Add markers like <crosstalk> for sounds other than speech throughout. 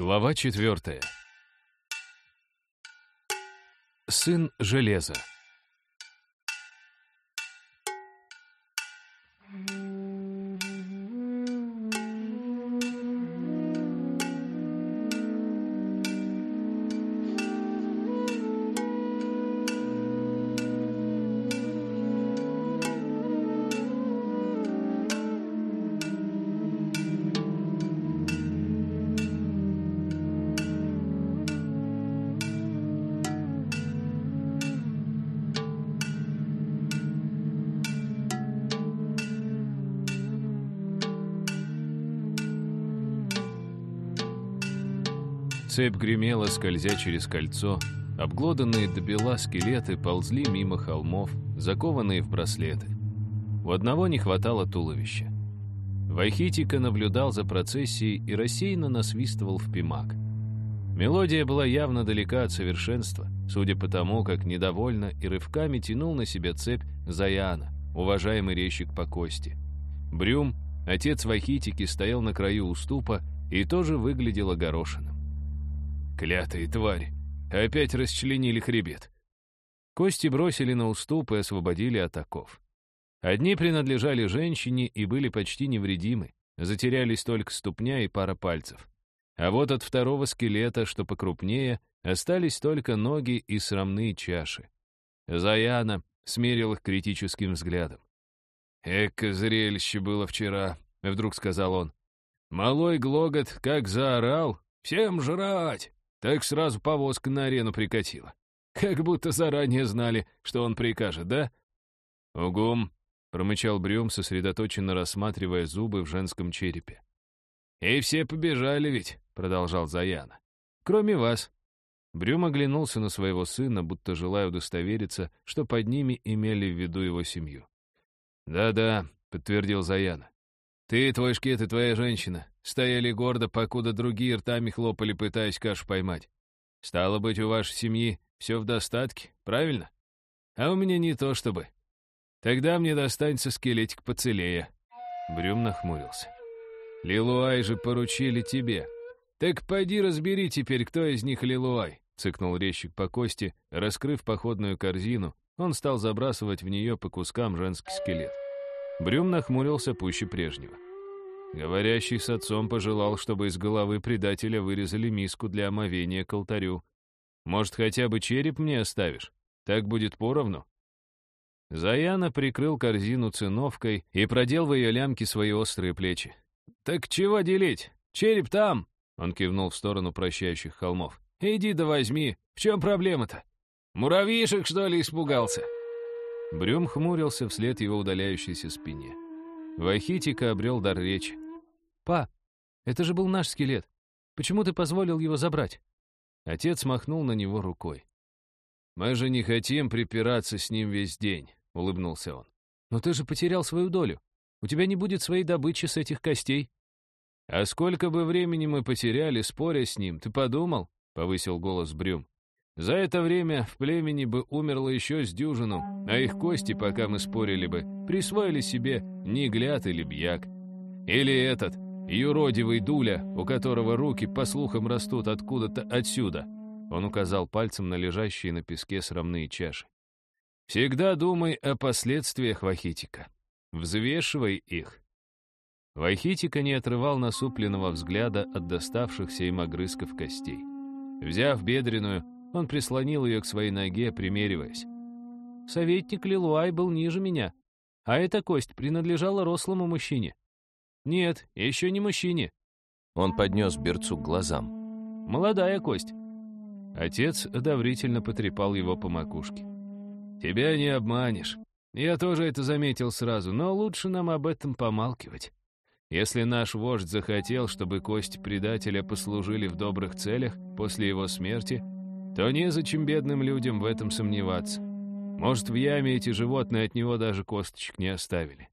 Глава четвертая. Сын железа. Цепь гремела, скользя через кольцо. Обглоданные до бела скелеты ползли мимо холмов, закованные в браслеты. У одного не хватало туловища. Вайхитика наблюдал за процессией и рассеянно насвистывал в пимак. Мелодия была явно далека от совершенства, судя по тому, как недовольно и рывками тянул на себя цепь Заяна, уважаемый резчик по кости. Брюм, отец Вайхитики, стоял на краю уступа и тоже выглядел огорошенным. Клятые твари! Опять расчленили хребет. Кости бросили на уступ и освободили от оков. Одни принадлежали женщине и были почти невредимы, затерялись только ступня и пара пальцев. А вот от второго скелета, что покрупнее, остались только ноги и срамные чаши. Заяна смерил их критическим взглядом. «Эка зрелище было вчера», — вдруг сказал он. «Малой Глогот как заорал, всем жрать!» Так сразу повозка на арену прикатила. Как будто заранее знали, что он прикажет, да? «Угум», — промычал Брюм, сосредоточенно рассматривая зубы в женском черепе. «И все побежали ведь», — продолжал Заяна. «Кроме вас». Брюм оглянулся на своего сына, будто желая удостовериться, что под ними имели в виду его семью. «Да-да», — подтвердил Заяна. «Ты, твой шкет и твоя женщина стояли гордо, покуда другие ртами хлопали, пытаясь кашу поймать. Стало быть, у вашей семьи все в достатке, правильно? А у меня не то чтобы. Тогда мне достанется скелетик поцелее». Брюм нахмурился. «Лилуай же поручили тебе. Так пойди разбери теперь, кто из них Лилуай», — цыкнул резчик по кости, раскрыв походную корзину, он стал забрасывать в нее по кускам женский скелет. Брюм нахмурился пуще прежнего. Говорящий с отцом пожелал, чтобы из головы предателя вырезали миску для омовения к алтарю. Может, хотя бы череп мне оставишь? Так будет поровну. Заяна прикрыл корзину циновкой и продел в ее лямки свои острые плечи. «Так чего делить? Череп там!» Он кивнул в сторону прощающих холмов. «Иди да возьми. В чем проблема-то? Муравьишек, что ли, испугался?» Брюм хмурился вслед его удаляющейся спине. Вахитика обрел дар речи. «Па, это же был наш скелет. Почему ты позволил его забрать?» Отец махнул на него рукой. «Мы же не хотим припираться с ним весь день», — улыбнулся он. «Но ты же потерял свою долю. У тебя не будет своей добычи с этих костей». «А сколько бы времени мы потеряли, споря с ним, ты подумал?» — повысил голос Брюм. За это время в племени бы умерло еще с дюжину, а их кости, пока мы спорили бы, присвоили себе Негляд или Бьяк. Или этот, юродивый Дуля, у которого руки, по слухам, растут откуда-то отсюда. Он указал пальцем на лежащие на песке срамные чаши. Всегда думай о последствиях Вахитика. Взвешивай их. Вахитика не отрывал насупленного взгляда от доставшихся им огрызков костей. Взяв бедренную, он прислонил ее к своей ноге, примериваясь. Советник Лилуай был ниже меня, а эта кость принадлежала рослому мужчине. Нет, еще не мужчине. Он поднес берцу к глазам. Молодая кость. Отец одобрительно потрепал его по макушке. «Тебя не обманешь. Я тоже это заметил сразу, но лучше нам об этом помалкивать. Если наш вождь захотел, чтобы кости предателя послужили в добрых целях после его смерти, то незачем бедным людям в этом сомневаться. Может, в яме эти животные от него даже косточек не оставили.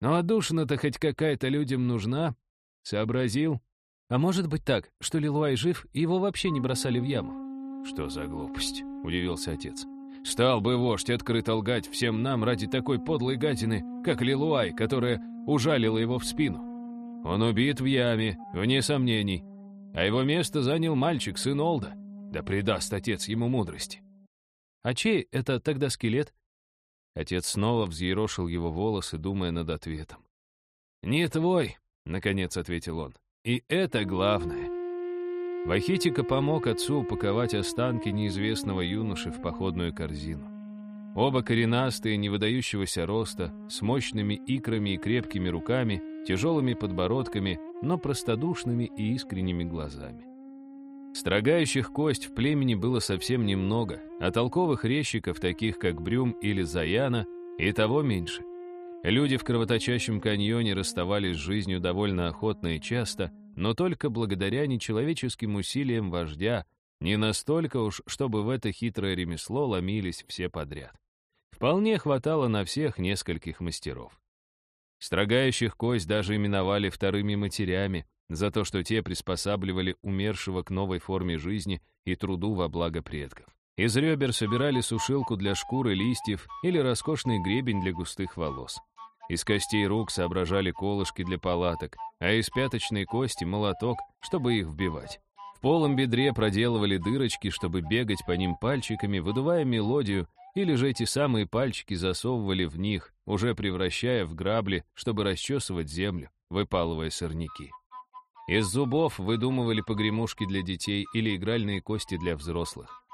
Но отдушина-то хоть какая-то людям нужна. Сообразил? А может быть так, что Лилуай жив, и его вообще не бросали в яму? Что за глупость? Удивился отец. Стал бы вождь открыто лгать всем нам ради такой подлой гадины, как Лилуай, которая ужалила его в спину. Он убит в яме, вне сомнений. а его место занял мальчик, сын Олда. Да предаст отец ему мудрости. А чей это тогда скелет? Отец снова взъерошил его волосы, думая над ответом. «Не твой», — наконец ответил он. «И это главное». Вахитика помог отцу упаковать останки неизвестного юноши в походную корзину. Оба коренастые, не выдающегося роста, с мощными икрами и крепкими руками, тяжелыми подбородками, но простодушными и искренними глазами. Строгающих кость в племени было совсем немного, а толковых резчиков, таких как Брюм или Заяна, и того меньше. Люди в кровоточащем каньоне расставались с жизнью довольно охотно и часто, но только благодаря нечеловеческим усилиям вождя, не настолько уж, чтобы в это хитрое ремесло ломились все подряд. Вполне хватало на всех нескольких мастеров. Строгающих кость даже именовали вторыми матерями, за то, что те приспосабливали умершего к новой форме жизни и труду во благо предков. Из ребер собирали сушилку для шкуры листьев или роскошный гребень для густых волос. Из костей рук соображали колышки для палаток, а из пяточной кости — молоток, чтобы их вбивать. В полом бедре проделывали дырочки, чтобы бегать по ним пальчиками, выдувая мелодию, или же эти самые пальчики засовывали в них, уже превращая в грабли, чтобы расчесывать землю, выпалывая сорняки. Из зубов выдумывали погремушки для детей или игральные кости для взрослых.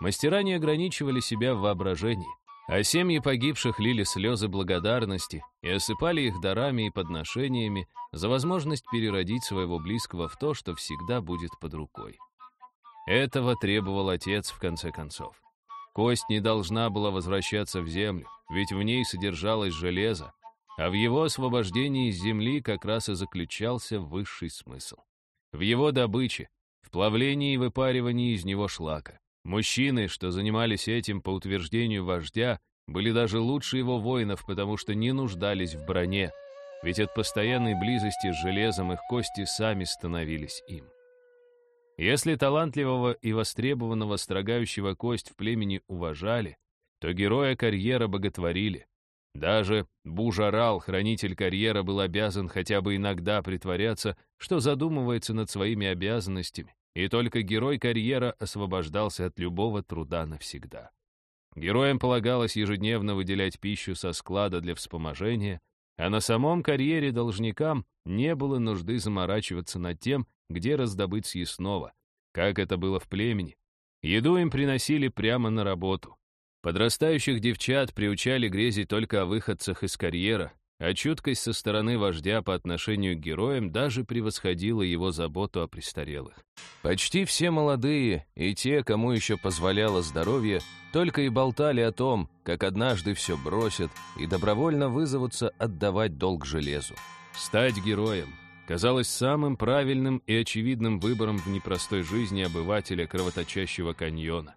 Мастера не ограничивали себя в воображении, а семьи погибших лили слезы благодарности и осыпали их дарами и подношениями за возможность переродить своего близкого в то, что всегда будет под рукой. Этого требовал отец в конце концов. Кость не должна была возвращаться в землю, ведь в ней содержалось железо, а в его освобождении из земли как раз и заключался высший смысл. В его добыче, в плавлении и выпаривании из него шлака. Мужчины, что занимались этим по утверждению вождя, были даже лучше его воинов, потому что не нуждались в броне, ведь от постоянной близости с железом их кости сами становились им. Если талантливого и востребованного строгающего кость в племени уважали, то героя карьера боготворили, даже Бужарал, хранитель карьера, был обязан хотя бы иногда притворяться, что задумывается над своими обязанностями, и только герой карьера освобождался от любого труда навсегда. Героям полагалось ежедневно выделять пищу со склада для вспоможения, а на самом карьере должникам не было нужды заморачиваться над тем, где раздобыть съестного, как это было в племени. Еду им приносили прямо на работу. Подрастающих девчат приучали грезить только о выходцах из карьера, а чуткость со стороны вождя по отношению к героям даже превосходила его заботу о престарелых. Почти все молодые и те, кому еще позволяло здоровье, только и болтали о том, как однажды все бросят и добровольно вызовутся отдавать долг железу. Стать героем казалось самым правильным и очевидным выбором в непростой жизни обывателя кровоточащего каньона.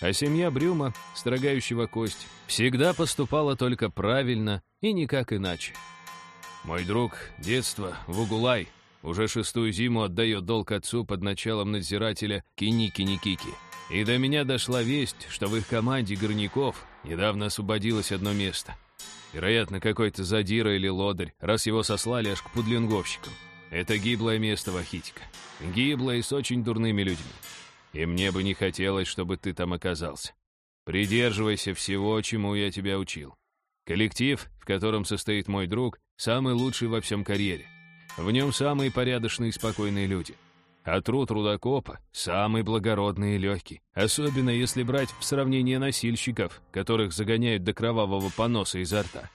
А семья Брюма, строгающего кость, всегда поступала только правильно и никак иначе. Мой друг детства, Вугулай, уже шестую зиму отдает долг отцу под началом надзирателя Киники-Никики. И до меня дошла весть, что в их команде горняков недавно освободилось одно место. Вероятно, какой-то задира или лодырь, раз его сослали аж к пудлинговщикам. Это гиблое место Вахитика. Гиблое и с очень дурными людьми. И мне бы не хотелось, чтобы ты там оказался. Придерживайся всего, чему я тебя учил. Коллектив, в котором состоит мой друг, самый лучший во всем карьере. В нем самые порядочные и спокойные люди. А труд рудокопа самый благородный и легкий, особенно если брать в сравнение носильщиков, которых загоняют до кровавого поноса изо рта.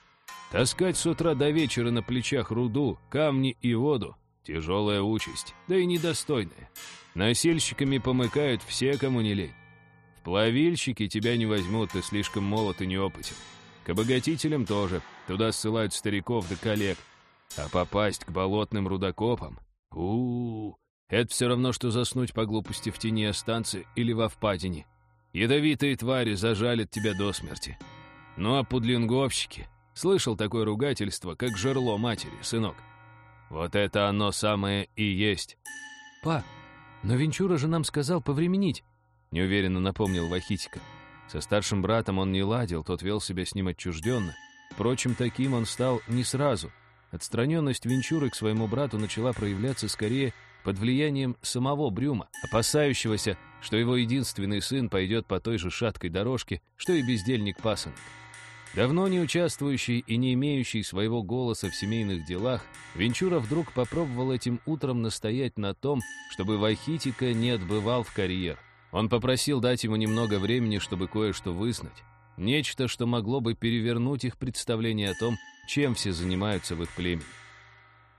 Таскать с утра до вечера на плечах руду, камни и воду — тяжелая участь, да и недостойная. Носильщиками помыкают все, кому не лень. В плавильщики тебя не возьмут, ты слишком молод и неопытен. К обогатителям тоже, туда ссылают стариков да коллег. А попасть к болотным рудокопам? у у, -у это все равно, что заснуть по глупости в тени станции или во впадине. Ядовитые твари зажалят тебя до смерти. Ну а пудлинговщики... Слышал такое ругательство, как жерло матери, сынок. Вот это оно самое и есть. «Па, «Но Венчура же нам сказал повременить», — неуверенно напомнил Вахитика. Со старшим братом он не ладил, тот вел себя с ним отчужденно. Впрочем, таким он стал не сразу. Отстраненность Венчуры к своему брату начала проявляться скорее под влиянием самого Брюма, опасающегося, что его единственный сын пойдет по той же шаткой дорожке, что и бездельник-пасынок. Давно не участвующий и не имеющий своего голоса в семейных делах, Венчура вдруг попробовал этим утром настоять на том, чтобы Вахитика не отбывал в карьер. Он попросил дать ему немного времени, чтобы кое-что вызнать. Нечто, что могло бы перевернуть их представление о том, чем все занимаются в их племени.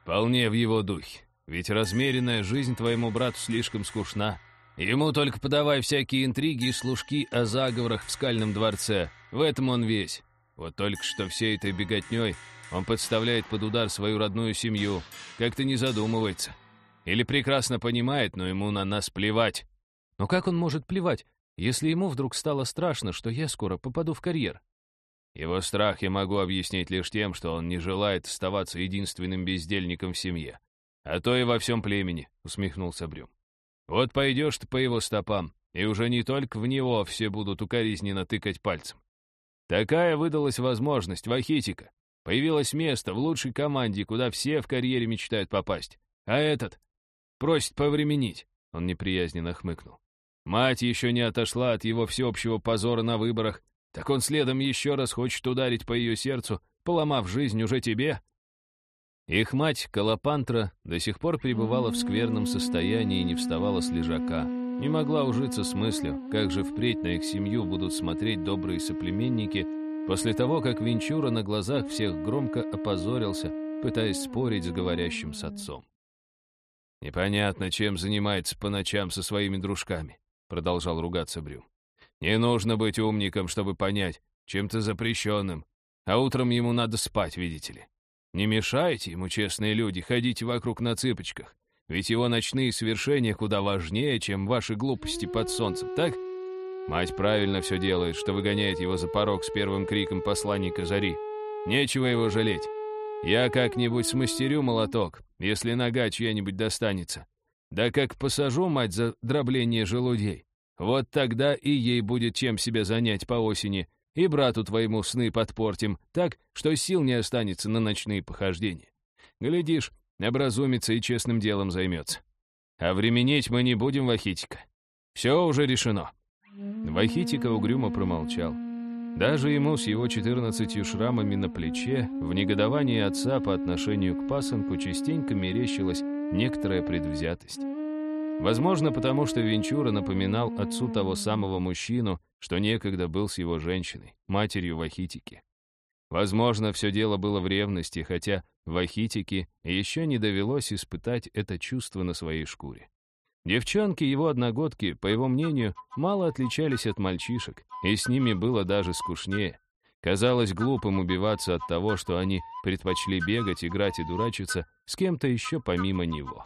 «Вполне в его духе. Ведь размеренная жизнь твоему брату слишком скучна. Ему только подавай всякие интриги и служки о заговорах в скальном дворце. В этом он весь. Вот только что всей этой беготней он подставляет под удар свою родную семью, как-то не задумывается. Или прекрасно понимает, но ему на нас плевать. Но как он может плевать, если ему вдруг стало страшно, что я скоро попаду в карьер? Его страх я могу объяснить лишь тем, что он не желает оставаться единственным бездельником в семье. А то и во всем племени, — усмехнулся Брюм. Вот пойдешь ты по его стопам, и уже не только в него все будут укоризненно тыкать пальцем. Такая выдалась возможность, Вахитика. Появилось место в лучшей команде, куда все в карьере мечтают попасть. А этот просит повременить. Он неприязненно хмыкнул. Мать еще не отошла от его всеобщего позора на выборах, так он следом еще раз хочет ударить по ее сердцу, поломав жизнь уже тебе. Их мать, Калапантра, до сих пор пребывала в скверном состоянии и не вставала с лежака. Не могла ужиться с мыслью, как же впредь на их семью будут смотреть добрые соплеменники после того, как Венчура на глазах всех громко опозорился, пытаясь спорить с говорящим с отцом. «Непонятно, чем занимается по ночам со своими дружками», — продолжал ругаться Брюм. «Не нужно быть умником, чтобы понять, чем-то запрещенным, а утром ему надо спать, видите ли. Не мешайте ему, честные люди, ходите вокруг на цыпочках. Ведь его ночные свершения куда важнее, чем ваши глупости под солнцем, так? Мать правильно все делает, что выгоняет его за порог с первым криком посланника Зари. Нечего его жалеть. Я как-нибудь смастерю молоток, если нога чья-нибудь достанется. Да как посажу мать за дробление желудей. Вот тогда и ей будет чем себя занять по осени, и брату твоему сны подпортим так, что сил не останется на ночные похождения. Глядишь, образумится и честным делом займется. А временить мы не будем, Вахитика. Все уже решено». Вахитика угрюмо промолчал. Даже ему с его четырнадцатью шрамами на плече в негодовании отца по отношению к пасынку частенько мерещилась некоторая предвзятость. Возможно, потому что Венчура напоминал отцу того самого мужчину, что некогда был с его женщиной, матерью Вахитики. Возможно, все дело было в ревности, хотя Вахитике еще не довелось испытать это чувство на своей шкуре. Девчонки его одногодки, по его мнению, мало отличались от мальчишек, и с ними было даже скучнее. Казалось глупым убиваться от того, что они предпочли бегать, играть и дурачиться с кем-то еще помимо него.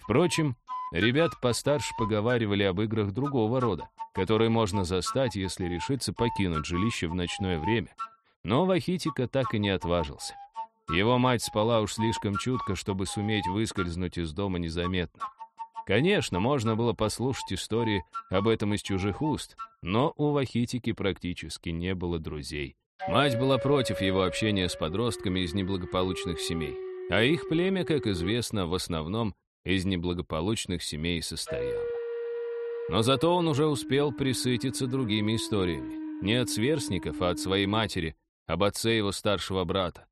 Впрочем, Ребят постарше поговаривали об играх другого рода, которые можно застать, если решиться покинуть жилище в ночное время. Но Вахитика так и не отважился. Его мать спала уж слишком чутко, чтобы суметь выскользнуть из дома незаметно. Конечно, можно было послушать истории об этом из чужих уст, но у Вахитики практически не было друзей. Мать была против его общения с подростками из неблагополучных семей, а их племя, как известно, в основном из неблагополучных семей состояла. Но зато он уже успел присытиться другими историями. Не от сверстников, а от своей матери, об отце его старшего брата.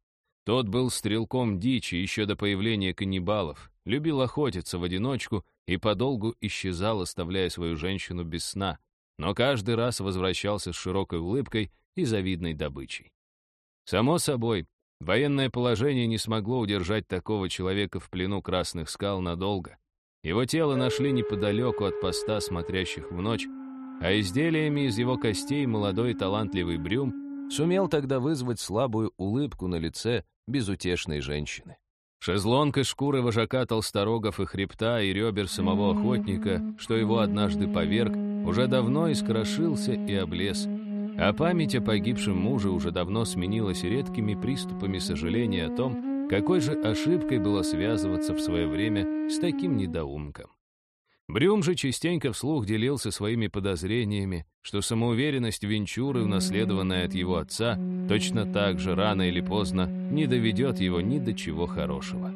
Тот был стрелком дичи еще до появления каннибалов, любил охотиться в одиночку и подолгу исчезал, оставляя свою женщину без сна, но каждый раз возвращался с широкой улыбкой и завидной добычей. Само собой, Военное положение не смогло удержать такого человека в плену красных скал надолго. Его тело нашли неподалеку от поста, смотрящих в ночь, а изделиями из его костей молодой талантливый Брюм сумел тогда вызвать слабую улыбку на лице безутешной женщины. Шезлонг из шкуры вожака толсторогов и хребта и ребер самого охотника, что его однажды поверг, уже давно искрошился и облез — а память о погибшем муже уже давно сменилась редкими приступами сожаления о том, какой же ошибкой было связываться в свое время с таким недоумком. Брюм же частенько вслух делился своими подозрениями, что самоуверенность Венчуры, унаследованная от его отца, точно так же рано или поздно не доведет его ни до чего хорошего.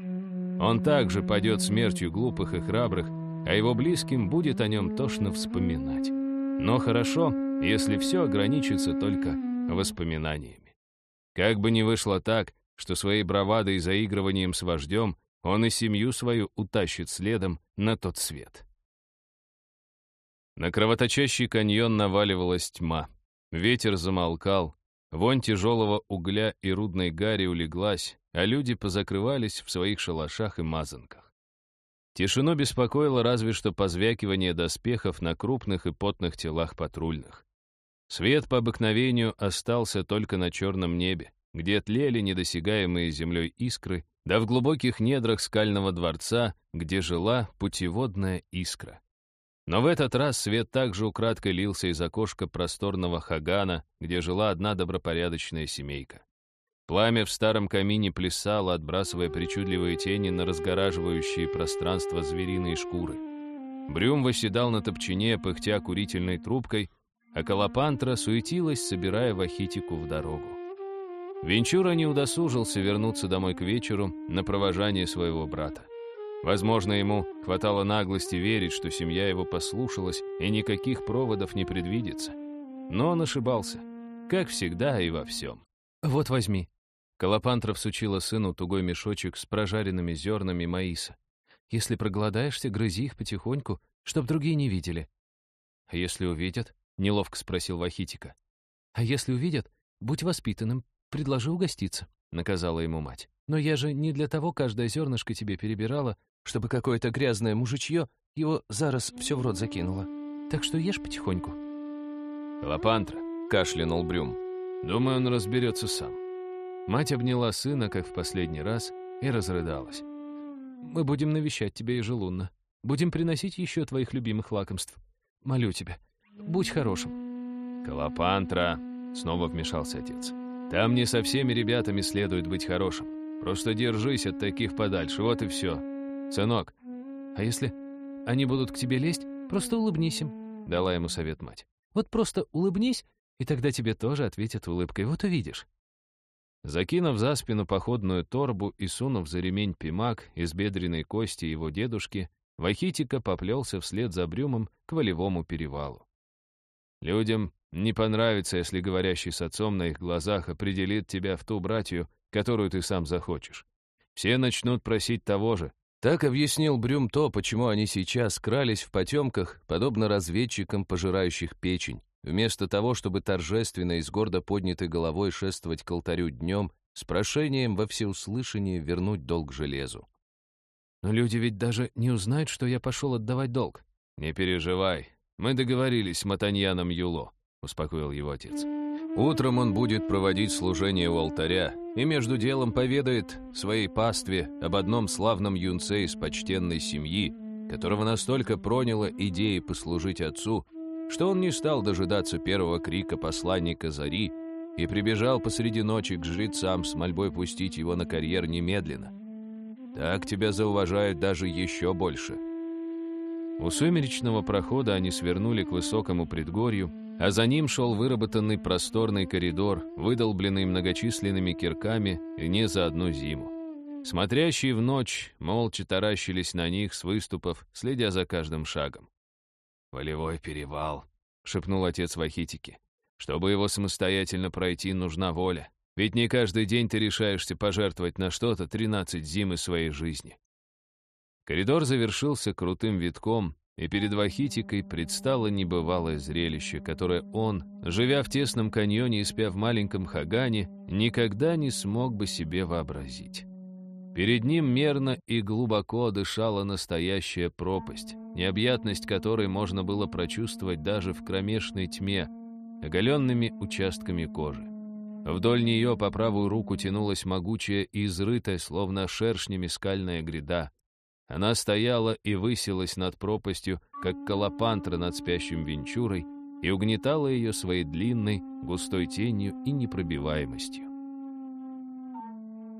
Он также падет смертью глупых и храбрых, а его близким будет о нем тошно вспоминать. Но хорошо, если все ограничится только воспоминаниями. Как бы ни вышло так, что своей бравадой и заигрыванием с вождем он и семью свою утащит следом на тот свет. На кровоточащий каньон наваливалась тьма. Ветер замолкал, вонь тяжелого угля и рудной гари улеглась, а люди позакрывались в своих шалашах и мазанках. Тишину беспокоило разве что позвякивание доспехов на крупных и потных телах патрульных. Свет по обыкновению остался только на черном небе, где тлели недосягаемые землей искры, да в глубоких недрах скального дворца, где жила путеводная искра. Но в этот раз свет также украдкой лился из окошка просторного хагана, где жила одна добропорядочная семейка. Пламя в старом камине плясало, отбрасывая причудливые тени на разгораживающие пространство звериной шкуры. Брюм восседал на топчине, пыхтя курительной трубкой, а Калапантра суетилась, собирая Вахитику в дорогу. Венчура не удосужился вернуться домой к вечеру на провожание своего брата. Возможно, ему хватало наглости верить, что семья его послушалась и никаких проводов не предвидится. Но он ошибался, как всегда и во всем. «Вот возьми». Колопантра всучила сыну тугой мешочек с прожаренными зернами маиса. «Если проголодаешься, грызи их потихоньку, чтоб другие не видели». «А если увидят?» — неловко спросил Вахитика. «А если увидят, будь воспитанным, предложи угоститься», — наказала ему мать. «Но я же не для того каждое зернышко тебе перебирала, чтобы какое-то грязное мужичье его зараз все в рот закинуло. Так что ешь потихоньку». «Лапантра», — кашлянул Брюм. «Думаю, он разберется сам». Мать обняла сына, как в последний раз, и разрыдалась. «Мы будем навещать тебя ежелунно. Будем приносить еще твоих любимых лакомств. Молю тебя, будь хорошим». «Калапантра», — снова вмешался отец. «Там не со всеми ребятами следует быть хорошим. Просто держись от таких подальше, вот и все. «Сынок, а если они будут к тебе лезть, просто улыбнись им», — дала ему совет мать. «Вот просто улыбнись, и тогда тебе тоже ответят улыбкой, вот увидишь». Закинув за спину походную торбу и сунув за ремень пимак из бедренной кости его дедушки, Вахитика поплелся вслед за Брюмом к Волевому перевалу. Людям не понравится, если говорящий с отцом на их глазах определит тебя в ту братью, которую ты сам захочешь. Все начнут просить того же, так объяснил Брюм то, почему они сейчас крались в потемках, подобно разведчикам, пожирающих печень, вместо того, чтобы торжественно и с гордо поднятой головой шествовать к алтарю днем с прошением во всеуслышание вернуть долг железу. «Но люди ведь даже не узнают, что я пошел отдавать долг». «Не переживай, мы договорились с Матаньяном Юло», — успокоил его отец. Утром он будет проводить служение у алтаря и между делом поведает своей пастве об одном славном юнце из почтенной семьи, которого настолько проняло идеей послужить отцу, что он не стал дожидаться первого крика посланника Зари и прибежал посреди ночи к жрецам с мольбой пустить его на карьер немедленно. Так тебя зауважают даже еще больше. У сумеречного прохода они свернули к высокому предгорью, а за ним шел выработанный просторный коридор, выдолбленный многочисленными кирками не за одну зиму. Смотрящие в ночь молча таращились на них с выступов, следя за каждым шагом. «Волевой перевал», — шепнул отец Вахитики. «Чтобы его самостоятельно пройти, нужна воля. Ведь не каждый день ты решаешься пожертвовать на что-то 13 зимы своей жизни». Коридор завершился крутым витком, и перед Вахитикой предстало небывалое зрелище, которое он, живя в тесном каньоне и спя в маленьком хагане, никогда не смог бы себе вообразить. Перед ним мерно и глубоко дышала настоящая пропасть, необъятность которой можно было прочувствовать даже в кромешной тьме, оголенными участками кожи. Вдоль нее по правую руку тянулась могучая и изрытая, словно шершнями скальная гряда, она стояла и высилась над пропастью, как колопантра над спящим венчурой, и угнетала ее своей длинной, густой тенью и непробиваемостью.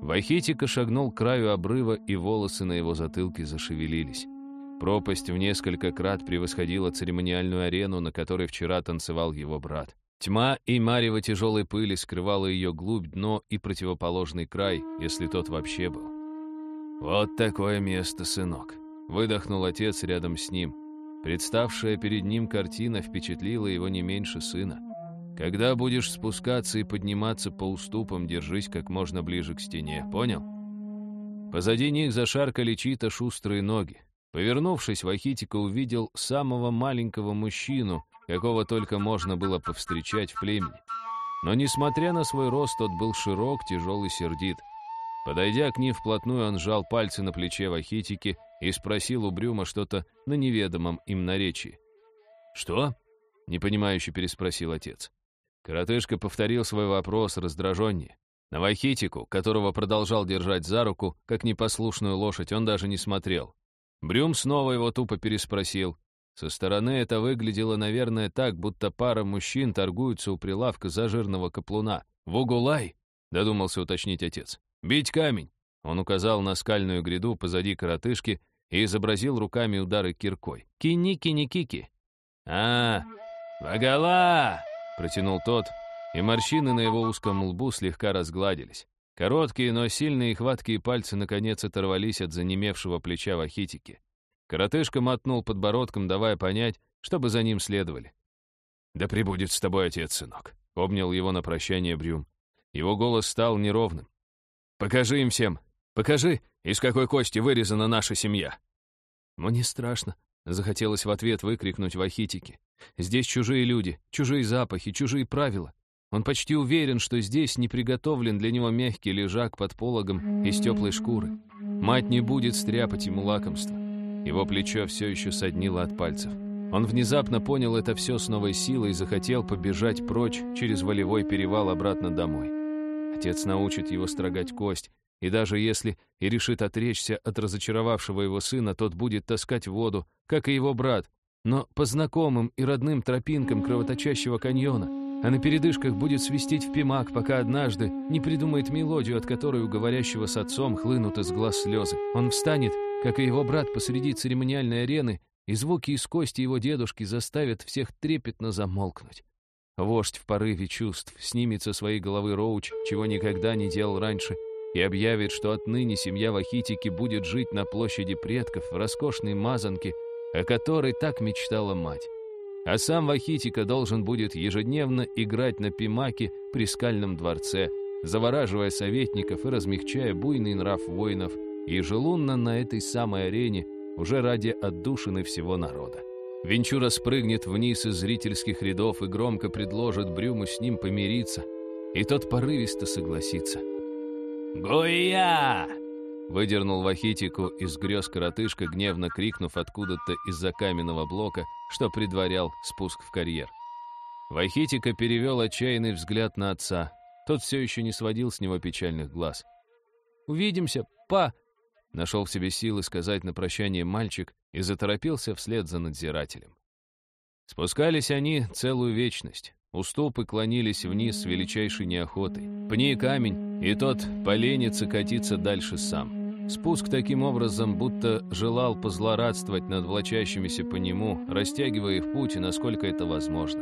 Вахитика шагнул к краю обрыва, и волосы на его затылке зашевелились. Пропасть в несколько крат превосходила церемониальную арену, на которой вчера танцевал его брат. Тьма и марево тяжелой пыли скрывала ее глубь, дно и противоположный край, если тот вообще был. «Вот такое место, сынок», — выдохнул отец рядом с ним. Представшая перед ним картина впечатлила его не меньше сына. «Когда будешь спускаться и подниматься по уступам, держись как можно ближе к стене, понял?» Позади них зашаркали чьи-то шустрые ноги. Повернувшись, Вахитика увидел самого маленького мужчину, какого только можно было повстречать в племени. Но, несмотря на свой рост, тот был широк, тяжелый, сердит. Подойдя к ним вплотную, он сжал пальцы на плече Вахитики и спросил у Брюма что-то на неведомом им наречии. «Что?» — непонимающе переспросил отец. Коротышка повторил свой вопрос раздраженнее. На Вахитику, которого продолжал держать за руку, как непослушную лошадь, он даже не смотрел. Брюм снова его тупо переспросил. Со стороны это выглядело, наверное, так, будто пара мужчин торгуются у прилавка за жирного каплуна. «Вугулай!» — додумался уточнить отец. «Бить камень!» Он указал на скальную гряду позади коротышки и изобразил руками удары киркой. «Кини-кини-кики!» «А, вагала!» — протянул тот, и морщины на его узком лбу слегка разгладились. Короткие, но сильные и хваткие пальцы наконец оторвались от занемевшего плеча Вахитики. Коротышка мотнул подбородком, давая понять, чтобы за ним следовали. «Да прибудет с тобой отец, сынок», — обнял его на прощание Брюм. Его голос стал неровным. «Покажи им всем, покажи, из какой кости вырезана наша семья». «Мне страшно», — захотелось в ответ выкрикнуть Вахитики. «Здесь чужие люди, чужие запахи, чужие правила. Он почти уверен, что здесь не приготовлен для него мягкий лежак под пологом из теплой шкуры. Мать не будет стряпать ему лакомство. Его плечо все еще соднило от пальцев. Он внезапно понял это все с новой силой и захотел побежать прочь через волевой перевал обратно домой. Отец научит его строгать кость, и даже если и решит отречься от разочаровавшего его сына, тот будет таскать воду, как и его брат, но по знакомым и родным тропинкам кровоточащего каньона — а на передышках будет свистеть в пимак, пока однажды не придумает мелодию, от которой у говорящего с отцом хлынут из глаз слезы. Он встанет, как и его брат, посреди церемониальной арены, и звуки из кости его дедушки заставят всех трепетно замолкнуть. Вождь в порыве чувств снимет со своей головы роуч, чего никогда не делал раньше, и объявит, что отныне семья Вахитики будет жить на площади предков в роскошной мазанке, о которой так мечтала мать. А сам Вахитика должен будет ежедневно играть на пимаке при скальном дворце, завораживая советников и размягчая буйный нрав воинов, ежелунно на этой самой арене, уже ради отдушины всего народа. Венчура спрыгнет вниз из зрительских рядов и громко предложит Брюму с ним помириться, и тот порывисто согласится. «Гуя!» Выдернул Вахитику из грез коротышка, гневно крикнув откуда-то из-за каменного блока, что предварял спуск в карьер. Вахитика перевел отчаянный взгляд на отца. Тот все еще не сводил с него печальных глаз. «Увидимся, па!» Нашел в себе силы сказать на прощание мальчик и заторопился вслед за надзирателем. Спускались они целую вечность. Уступы клонились вниз с величайшей неохотой. Пни камень, и тот поленится катиться дальше сам. Спуск таким образом будто желал позлорадствовать над влачащимися по нему, растягивая их путь, насколько это возможно.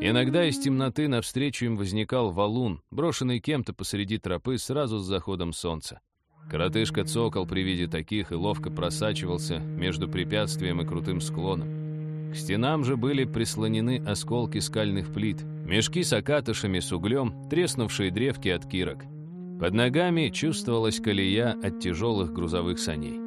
Иногда из темноты навстречу им возникал валун, брошенный кем-то посреди тропы сразу с заходом солнца. Коротышка цокал при виде таких и ловко просачивался между препятствием и крутым склоном. К стенам же были прислонены осколки скальных плит, мешки с окатышами с углем, треснувшие древки от кирок — под ногами чувствовалась колея от тяжелых грузовых саней.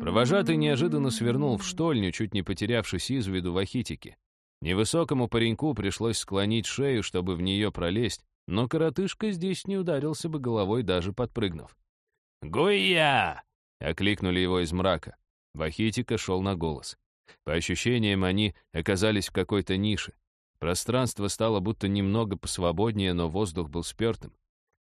Провожатый неожиданно свернул в штольню, чуть не потерявшись из виду в Ахитике. Невысокому пареньку пришлось склонить шею, чтобы в нее пролезть, но коротышка здесь не ударился бы головой, даже подпрыгнув. «Гуя!» — окликнули его из мрака. Вахитика шел на голос. По ощущениям, они оказались в какой-то нише. Пространство стало будто немного посвободнее, но воздух был спертым.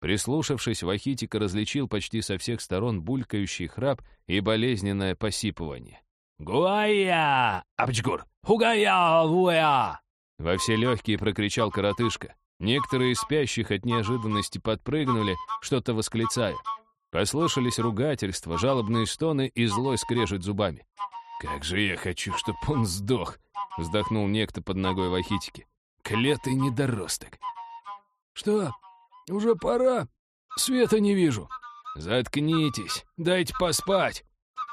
Прислушавшись, Вахитика различил почти со всех сторон булькающий храп и болезненное посипывание. «Гуая! Апчгур! Хугая! Вуя!» Во все легкие прокричал коротышка. Некоторые из спящих от неожиданности подпрыгнули, что-то восклицая. Послышались ругательства, жалобные стоны и злой скрежет зубами. «Как же я хочу, чтоб он сдох!» — вздохнул некто под ногой Вахитики. «Клетый недоросток!» «Что, «Уже пора. Света не вижу». «Заткнитесь, дайте поспать!»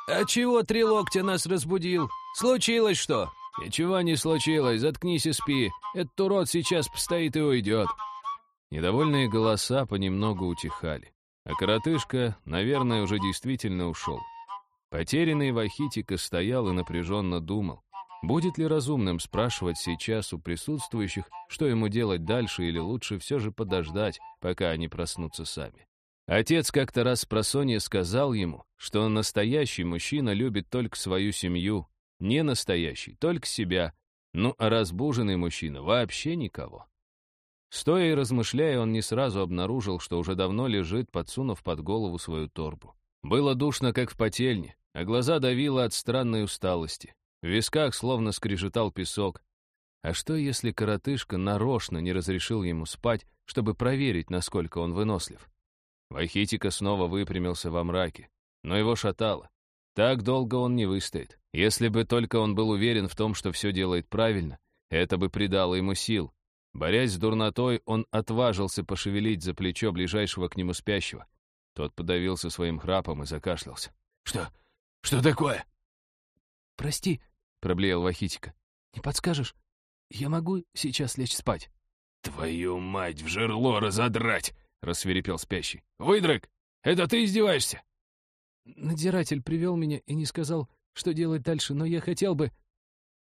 «А чего три локтя нас разбудил? Случилось что?» «Ничего не случилось, заткнись и спи. Этот урод сейчас постоит и уйдет». Недовольные голоса понемногу утихали, а коротышка, наверное, уже действительно ушел. Потерянный Вахитика стоял и напряженно думал, будет ли разумным спрашивать сейчас у присутствующих, что ему делать дальше, или лучше все же подождать, пока они проснутся сами. Отец как-то раз с просонья сказал ему, что настоящий мужчина любит только свою семью, не настоящий, только себя, ну а разбуженный мужчина вообще никого. Стоя и размышляя, он не сразу обнаружил, что уже давно лежит, подсунув под голову свою торбу. Было душно, как в потельне, а глаза давило от странной усталости. В висках словно скрежетал песок. А что, если коротышка нарочно не разрешил ему спать, чтобы проверить, насколько он вынослив? Вахитика снова выпрямился во мраке, но его шатало. Так долго он не выстоит. Если бы только он был уверен в том, что все делает правильно, это бы придало ему сил, Борясь с дурнотой, он отважился пошевелить за плечо ближайшего к нему спящего. Тот подавился своим храпом и закашлялся. «Что? Что такое?» «Прости», — проблеял Вахитика. «Не подскажешь? Я могу сейчас лечь спать?» «Твою мать, в жерло разодрать!» — рассверепел спящий. «Выдрак, это ты издеваешься?» «Надзиратель привел меня и не сказал, что делать дальше, но я хотел бы...»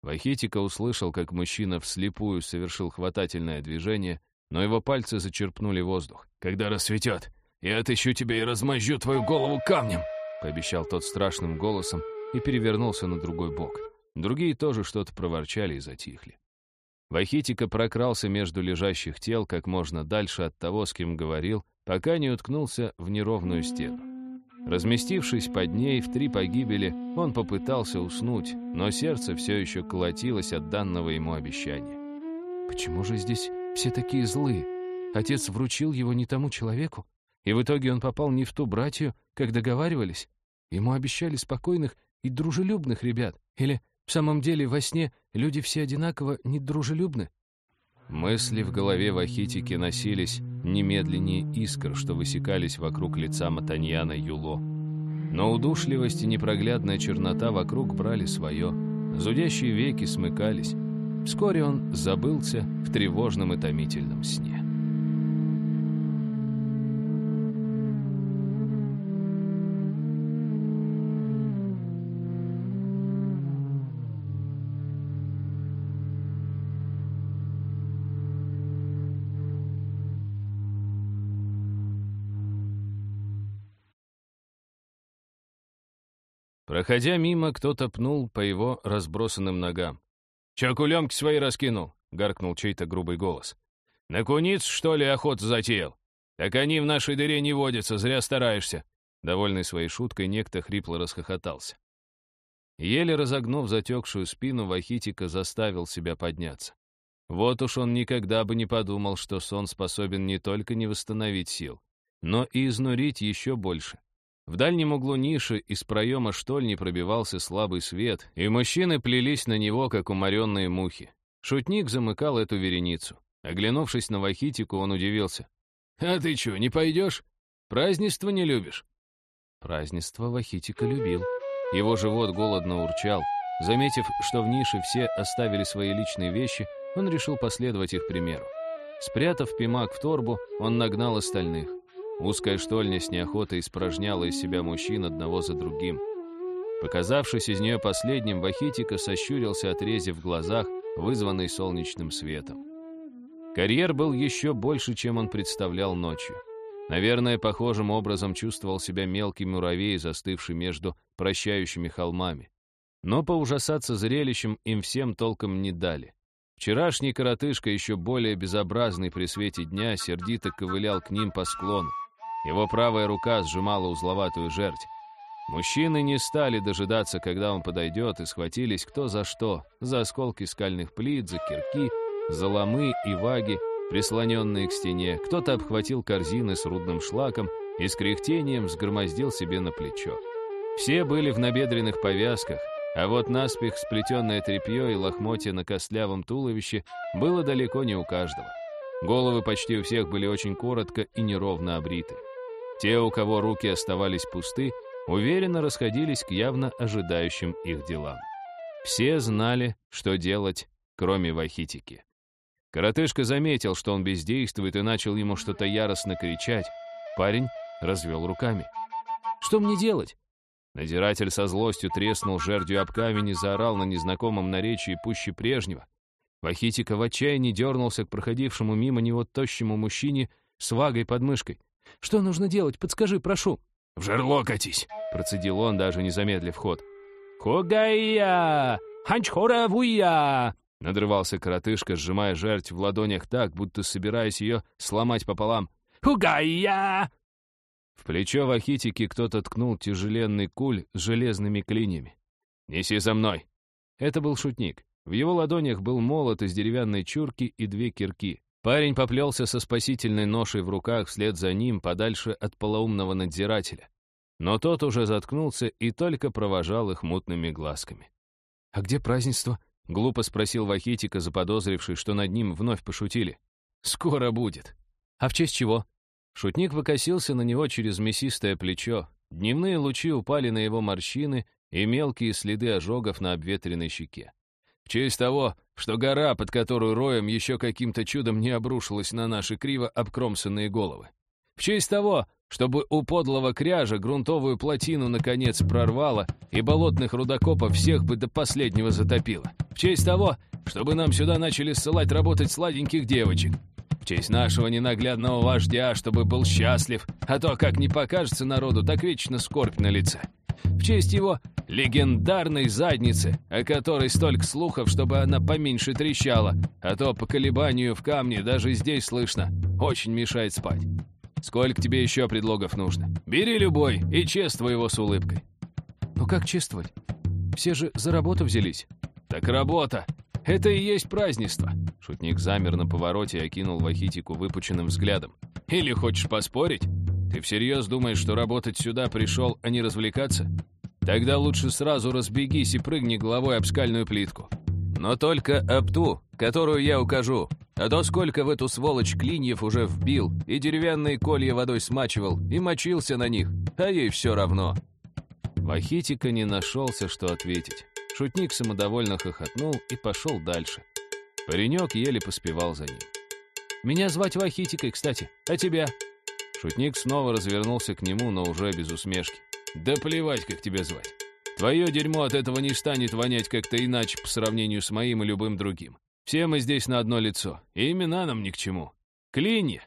Вахитика услышал, как мужчина вслепую совершил хватательное движение, но его пальцы зачерпнули воздух. «Когда рассветет, я отыщу тебя и размозжу твою голову камнем!» — пообещал тот страшным голосом и перевернулся на другой бок. Другие тоже что-то проворчали и затихли. Вахитика прокрался между лежащих тел как можно дальше от того, с кем говорил, пока не уткнулся в неровную стену. Разместившись под ней в три погибели, он попытался уснуть, но сердце все еще колотилось от данного ему обещания. Почему же здесь все такие злые? Отец вручил его не тому человеку, и в итоге он попал не в ту братью, как договаривались. Ему обещали спокойных и дружелюбных ребят. Или в самом деле во сне люди все одинаково недружелюбны? Мысли в голове Вахитики носились немедленнее искр, что высекались вокруг лица Матаньяна Юло. Но удушливость и непроглядная чернота вокруг брали свое. Зудящие веки смыкались. Вскоре он забылся в тревожном и томительном сне. Проходя мимо, кто-то пнул по его разбросанным ногам. «Чё кулемки свои раскинул?» — гаркнул чей-то грубый голос. «На куниц, что ли, охоту затеял? Так они в нашей дыре не водятся, зря стараешься». Довольный своей шуткой, некто хрипло расхохотался. Еле разогнув затекшую спину, Вахитика заставил себя подняться. Вот уж он никогда бы не подумал, что сон способен не только не восстановить сил, но и изнурить еще больше. В дальнем углу ниши из проема штольни пробивался слабый свет, и мужчины плелись на него, как уморенные мухи. Шутник замыкал эту вереницу. Оглянувшись на Вахитику, он удивился. «А ты что, не пойдешь? Празднество не любишь?» Празднество Вахитика любил. Его живот голодно урчал. Заметив, что в нише все оставили свои личные вещи, он решил последовать их примеру. Спрятав пимак в торбу, он нагнал остальных. Узкая штольня с неохотой испражняла из себя мужчин одного за другим. Показавшись из нее последним, Вахитика сощурился от рези в глазах, вызванной солнечным светом. Карьер был еще больше, чем он представлял ночью. Наверное, похожим образом чувствовал себя мелкий муравей, застывший между прощающими холмами. Но поужасаться зрелищем им всем толком не дали. Вчерашний коротышка, еще более безобразный при свете дня, сердито ковылял к ним по склону. Его правая рука сжимала узловатую жерть. Мужчины не стали дожидаться, когда он подойдет, и схватились кто за что, за осколки скальных плит, за кирки, за ломы и ваги, прислоненные к стене. Кто-то обхватил корзины с рудным шлаком и с кряхтением взгромоздил себе на плечо. Все были в набедренных повязках, а вот наспех сплетенное тряпье и лохмотья на костлявом туловище было далеко не у каждого. Головы почти у всех были очень коротко и неровно обриты. Те, у кого руки оставались пусты, уверенно расходились к явно ожидающим их делам. Все знали, что делать, кроме Вахитики. Коротышка заметил, что он бездействует, и начал ему что-то яростно кричать. Парень развел руками. «Что мне делать?» Надзиратель со злостью треснул жердью об камень и заорал на незнакомом наречии пуще прежнего. Вахитика в отчаянии дернулся к проходившему мимо него тощему мужчине с вагой под мышкой. «Что нужно делать? Подскажи, прошу!» «В жерло катись!» — процедил он, даже не замедлив ход. «Хугая! Ханчхоравуя!» — надрывался коротышка, сжимая жертв в ладонях так, будто собираясь ее сломать пополам. «Хугая!» В плечо Вахитики кто-то ткнул тяжеленный куль с железными клиньями. «Неси за мной!» Это был шутник. В его ладонях был молот из деревянной чурки и две кирки. Парень поплелся со спасительной ношей в руках вслед за ним, подальше от полоумного надзирателя. Но тот уже заткнулся и только провожал их мутными глазками. «А где празднество?» — глупо спросил Вахитика, заподозривший, что над ним вновь пошутили. «Скоро будет». «А в честь чего?» Шутник выкосился на него через мясистое плечо. Дневные лучи упали на его морщины и мелкие следы ожогов на обветренной щеке. В честь того, что гора, под которую роем еще каким-то чудом не обрушилась на наши криво обкромсанные головы. В честь того, чтобы у подлого кряжа грунтовую плотину наконец прорвало и болотных рудокопов всех бы до последнего затопило. В честь того, чтобы нам сюда начали ссылать работать сладеньких девочек. В честь нашего ненаглядного вождя, чтобы был счастлив, а то, как не покажется народу, так вечно скорбь на лице в честь его легендарной задницы, о которой столько слухов, чтобы она поменьше трещала, а то по колебанию в камне даже здесь слышно. Очень мешает спать. Сколько тебе еще предлогов нужно? Бери любой и чествуй его с улыбкой. Ну как чествовать? Все же за работу взялись. Так работа. Это и есть празднество. Шутник замер на повороте и окинул Вахитику выпученным взглядом. Или хочешь поспорить? Ты всерьез думаешь, что работать сюда пришел, а не развлекаться? Тогда лучше сразу разбегись и прыгни головой об скальную плитку. Но только об ту, которую я укажу. А то сколько в эту сволочь клиньев уже вбил, и деревянные колья водой смачивал, и мочился на них, а ей все равно. Вахитика не нашелся, что ответить. Шутник самодовольно хохотнул и пошел дальше. Паренек еле поспевал за ним. «Меня звать Вахитикой, кстати. А тебя?» Шутник снова развернулся к нему, но уже без усмешки. «Да плевать, как тебя звать. Твое дерьмо от этого не станет вонять как-то иначе по сравнению с моим и любым другим. Все мы здесь на одно лицо, и имена нам ни к чему. Клинья!»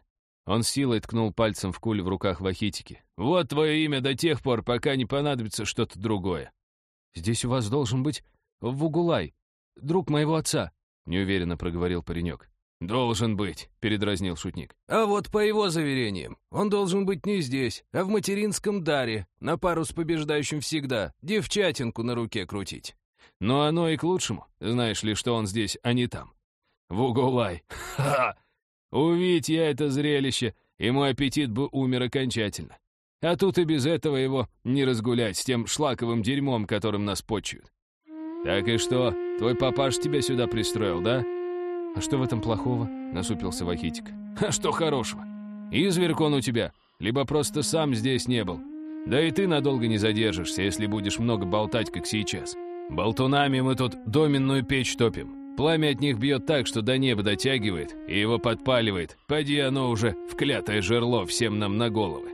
Он силой ткнул пальцем в куль в руках Вахитики. «Вот твое имя до тех пор, пока не понадобится что-то другое». «Здесь у вас должен быть Вугулай, друг моего отца», — неуверенно проговорил паренек. «Должен быть», — передразнил шутник. «А вот по его заверениям, он должен быть не здесь, а в материнском даре, на пару с побеждающим всегда, девчатинку на руке крутить». «Но оно и к лучшему, знаешь ли, что он здесь, а не там». «Вугулай! Ха! Увидь я это зрелище, и мой аппетит бы умер окончательно. А тут и без этого его не разгулять с тем шлаковым дерьмом, которым нас почуют. Так и что, твой папаш тебя сюда пристроил, да?» «А что в этом плохого?» — насупился Вахитик. «А что хорошего? Изверг он у тебя, либо просто сам здесь не был. Да и ты надолго не задержишься, если будешь много болтать, как сейчас. Болтунами мы тут доменную печь топим. Пламя от них бьет так, что до неба дотягивает и его подпаливает. Поди оно уже в клятое жерло всем нам на головы.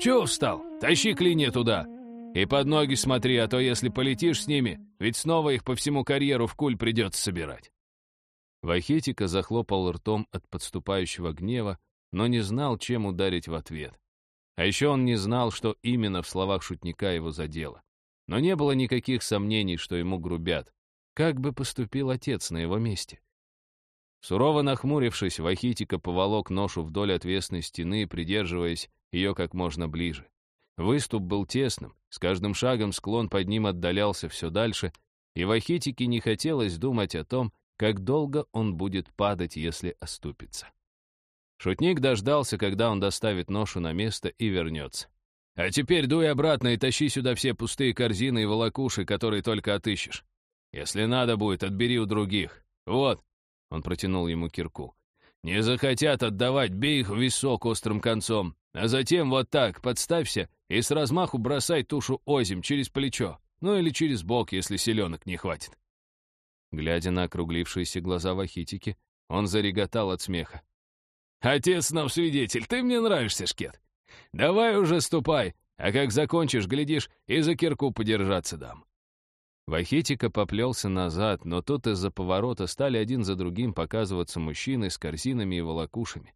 Чего встал? Тащи клине туда. И под ноги смотри, а то если полетишь с ними, ведь снова их по всему карьеру в куль придется собирать. Вахетика захлопал ртом от подступающего гнева, но не знал, чем ударить в ответ. А еще он не знал, что именно в словах шутника его задело. Но не было никаких сомнений, что ему грубят. Как бы поступил отец на его месте? Сурово нахмурившись, Вахитика поволок ношу вдоль отвесной стены, придерживаясь ее как можно ближе. Выступ был тесным, с каждым шагом склон под ним отдалялся все дальше, и Вахитике не хотелось думать о том, как долго он будет падать, если оступится. Шутник дождался, когда он доставит ношу на место и вернется. «А теперь дуй обратно и тащи сюда все пустые корзины и волокуши, которые только отыщешь. Если надо будет, отбери у других. Вот!» Он протянул ему кирку. «Не захотят отдавать, бей их в висок острым концом. А затем вот так подставься и с размаху бросай тушу озим через плечо, ну или через бок, если селенок не хватит». Глядя на округлившиеся глаза Вахитики, он зареготал от смеха. «Отец нам свидетель, ты мне нравишься, Шкет. Давай уже ступай, а как закончишь, глядишь, и за кирку подержаться дам». Вахитика поплелся назад, но тут из-за поворота стали один за другим показываться мужчины с корзинами и волокушами.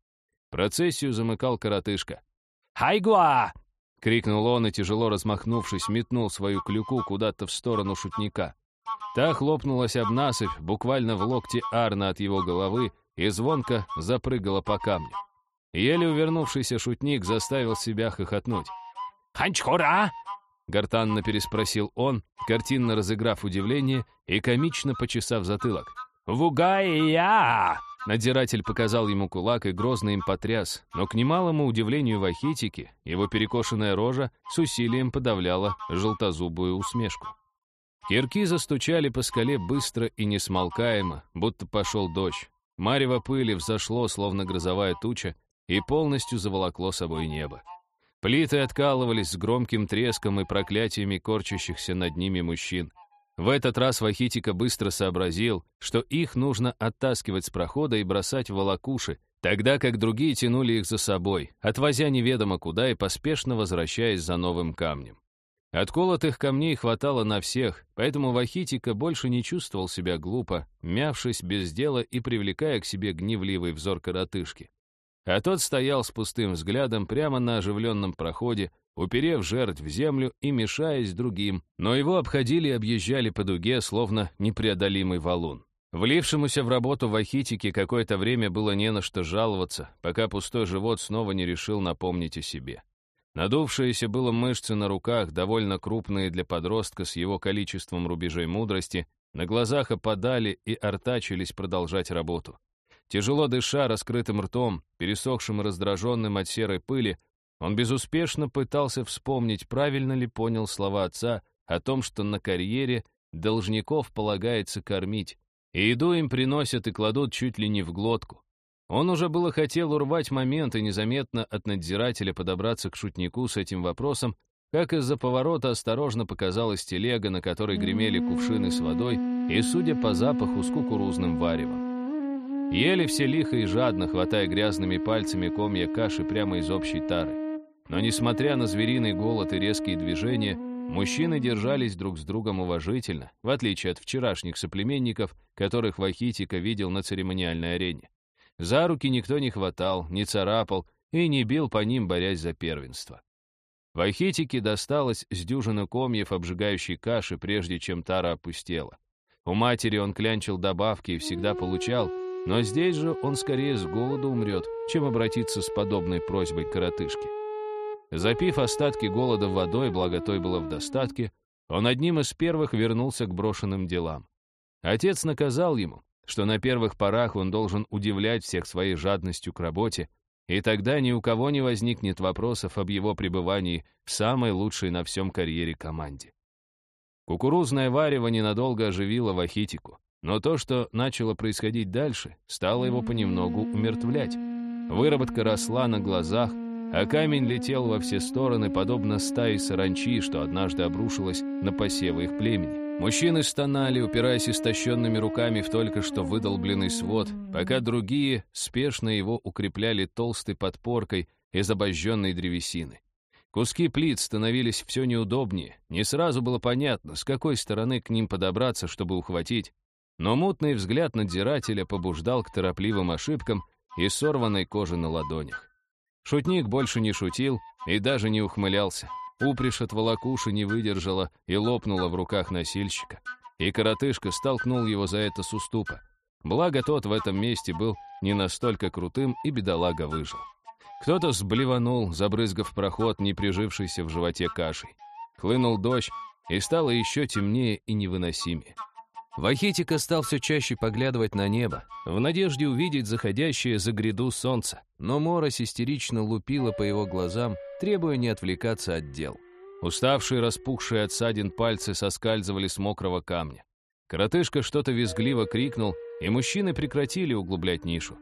Процессию замыкал коротышка. «Хайгуа!» — крикнул он и, тяжело размахнувшись, метнул свою клюку куда-то в сторону шутника. Та хлопнулась об насыпь, буквально в локте Арна от его головы, и звонко запрыгала по камню. Еле увернувшийся шутник заставил себя хохотнуть. «Ханчхора!» — гортанно переспросил он, картинно разыграв удивление и комично почесав затылок. «Вугая!» Надзиратель показал ему кулак и грозно им потряс, но к немалому удивлению Вахитики его перекошенная рожа с усилием подавляла желтозубую усмешку. Кирки застучали по скале быстро и несмолкаемо, будто пошел дождь. Марево пыли взошло, словно грозовая туча, и полностью заволокло собой небо. Плиты откалывались с громким треском и проклятиями корчащихся над ними мужчин. В этот раз Вахитика быстро сообразил, что их нужно оттаскивать с прохода и бросать в волокуши, тогда как другие тянули их за собой, отвозя неведомо куда и поспешно возвращаясь за новым камнем. Отколотых камней хватало на всех, поэтому Вахитика больше не чувствовал себя глупо, мявшись без дела и привлекая к себе гневливый взор коротышки. А тот стоял с пустым взглядом прямо на оживленном проходе, уперев жертв в землю и мешаясь другим, но его обходили и объезжали по дуге, словно непреодолимый валун. Влившемуся в работу Вахитике какое-то время было не на что жаловаться, пока пустой живот снова не решил напомнить о себе. Надувшиеся было мышцы на руках, довольно крупные для подростка с его количеством рубежей мудрости, на глазах опадали и артачились продолжать работу. Тяжело дыша раскрытым ртом, пересохшим и раздраженным от серой пыли, он безуспешно пытался вспомнить, правильно ли понял слова отца о том, что на карьере должников полагается кормить, и еду им приносят и кладут чуть ли не в глотку. Он уже было хотел урвать момент и незаметно от надзирателя подобраться к шутнику с этим вопросом, как из-за поворота осторожно показалась телега, на которой гремели кувшины с водой и, судя по запаху, с кукурузным варевом. Ели все лихо и жадно, хватая грязными пальцами комья каши прямо из общей тары. Но, несмотря на звериный голод и резкие движения, мужчины держались друг с другом уважительно, в отличие от вчерашних соплеменников, которых Вахитика видел на церемониальной арене. За руки никто не хватал, не царапал и не бил по ним, борясь за первенство. Вахитике досталось с дюжины комьев обжигающей каши, прежде чем тара опустела. У матери он клянчил добавки и всегда получал, но здесь же он скорее с голоду умрет, чем обратиться с подобной просьбой к коротышке. Запив остатки голода водой, благо той было в достатке, он одним из первых вернулся к брошенным делам. Отец наказал ему, что на первых порах он должен удивлять всех своей жадностью к работе, и тогда ни у кого не возникнет вопросов об его пребывании в самой лучшей на всем карьере команде. Кукурузное варево ненадолго оживило Вахитику, но то, что начало происходить дальше, стало его понемногу умертвлять. Выработка росла на глазах, а камень летел во все стороны, подобно стае саранчи, что однажды обрушилась на посевы их племени. Мужчины стонали, упираясь истощенными руками в только что выдолбленный свод, пока другие спешно его укрепляли толстой подпоркой из обожженной древесины. Куски плит становились все неудобнее, не сразу было понятно, с какой стороны к ним подобраться, чтобы ухватить, но мутный взгляд надзирателя побуждал к торопливым ошибкам и сорванной кожи на ладонях. Шутник больше не шутил и даже не ухмылялся. Упряжь от волокуши не выдержала и лопнула в руках носильщика. И коротышка столкнул его за это с уступа. Благо тот в этом месте был не настолько крутым, и бедолага выжил. Кто-то сблеванул, забрызгав проход, не прижившийся в животе кашей. Хлынул дождь, и стало еще темнее и невыносимее. Вахитика стал все чаще поглядывать на небо, в надежде увидеть заходящее за гряду солнце, но морось истерично лупила по его глазам, требуя не отвлекаться от дел. Уставшие, распухшие от ссадин пальцы соскальзывали с мокрого камня. Коротышка что-то визгливо крикнул, и мужчины прекратили углублять нишу.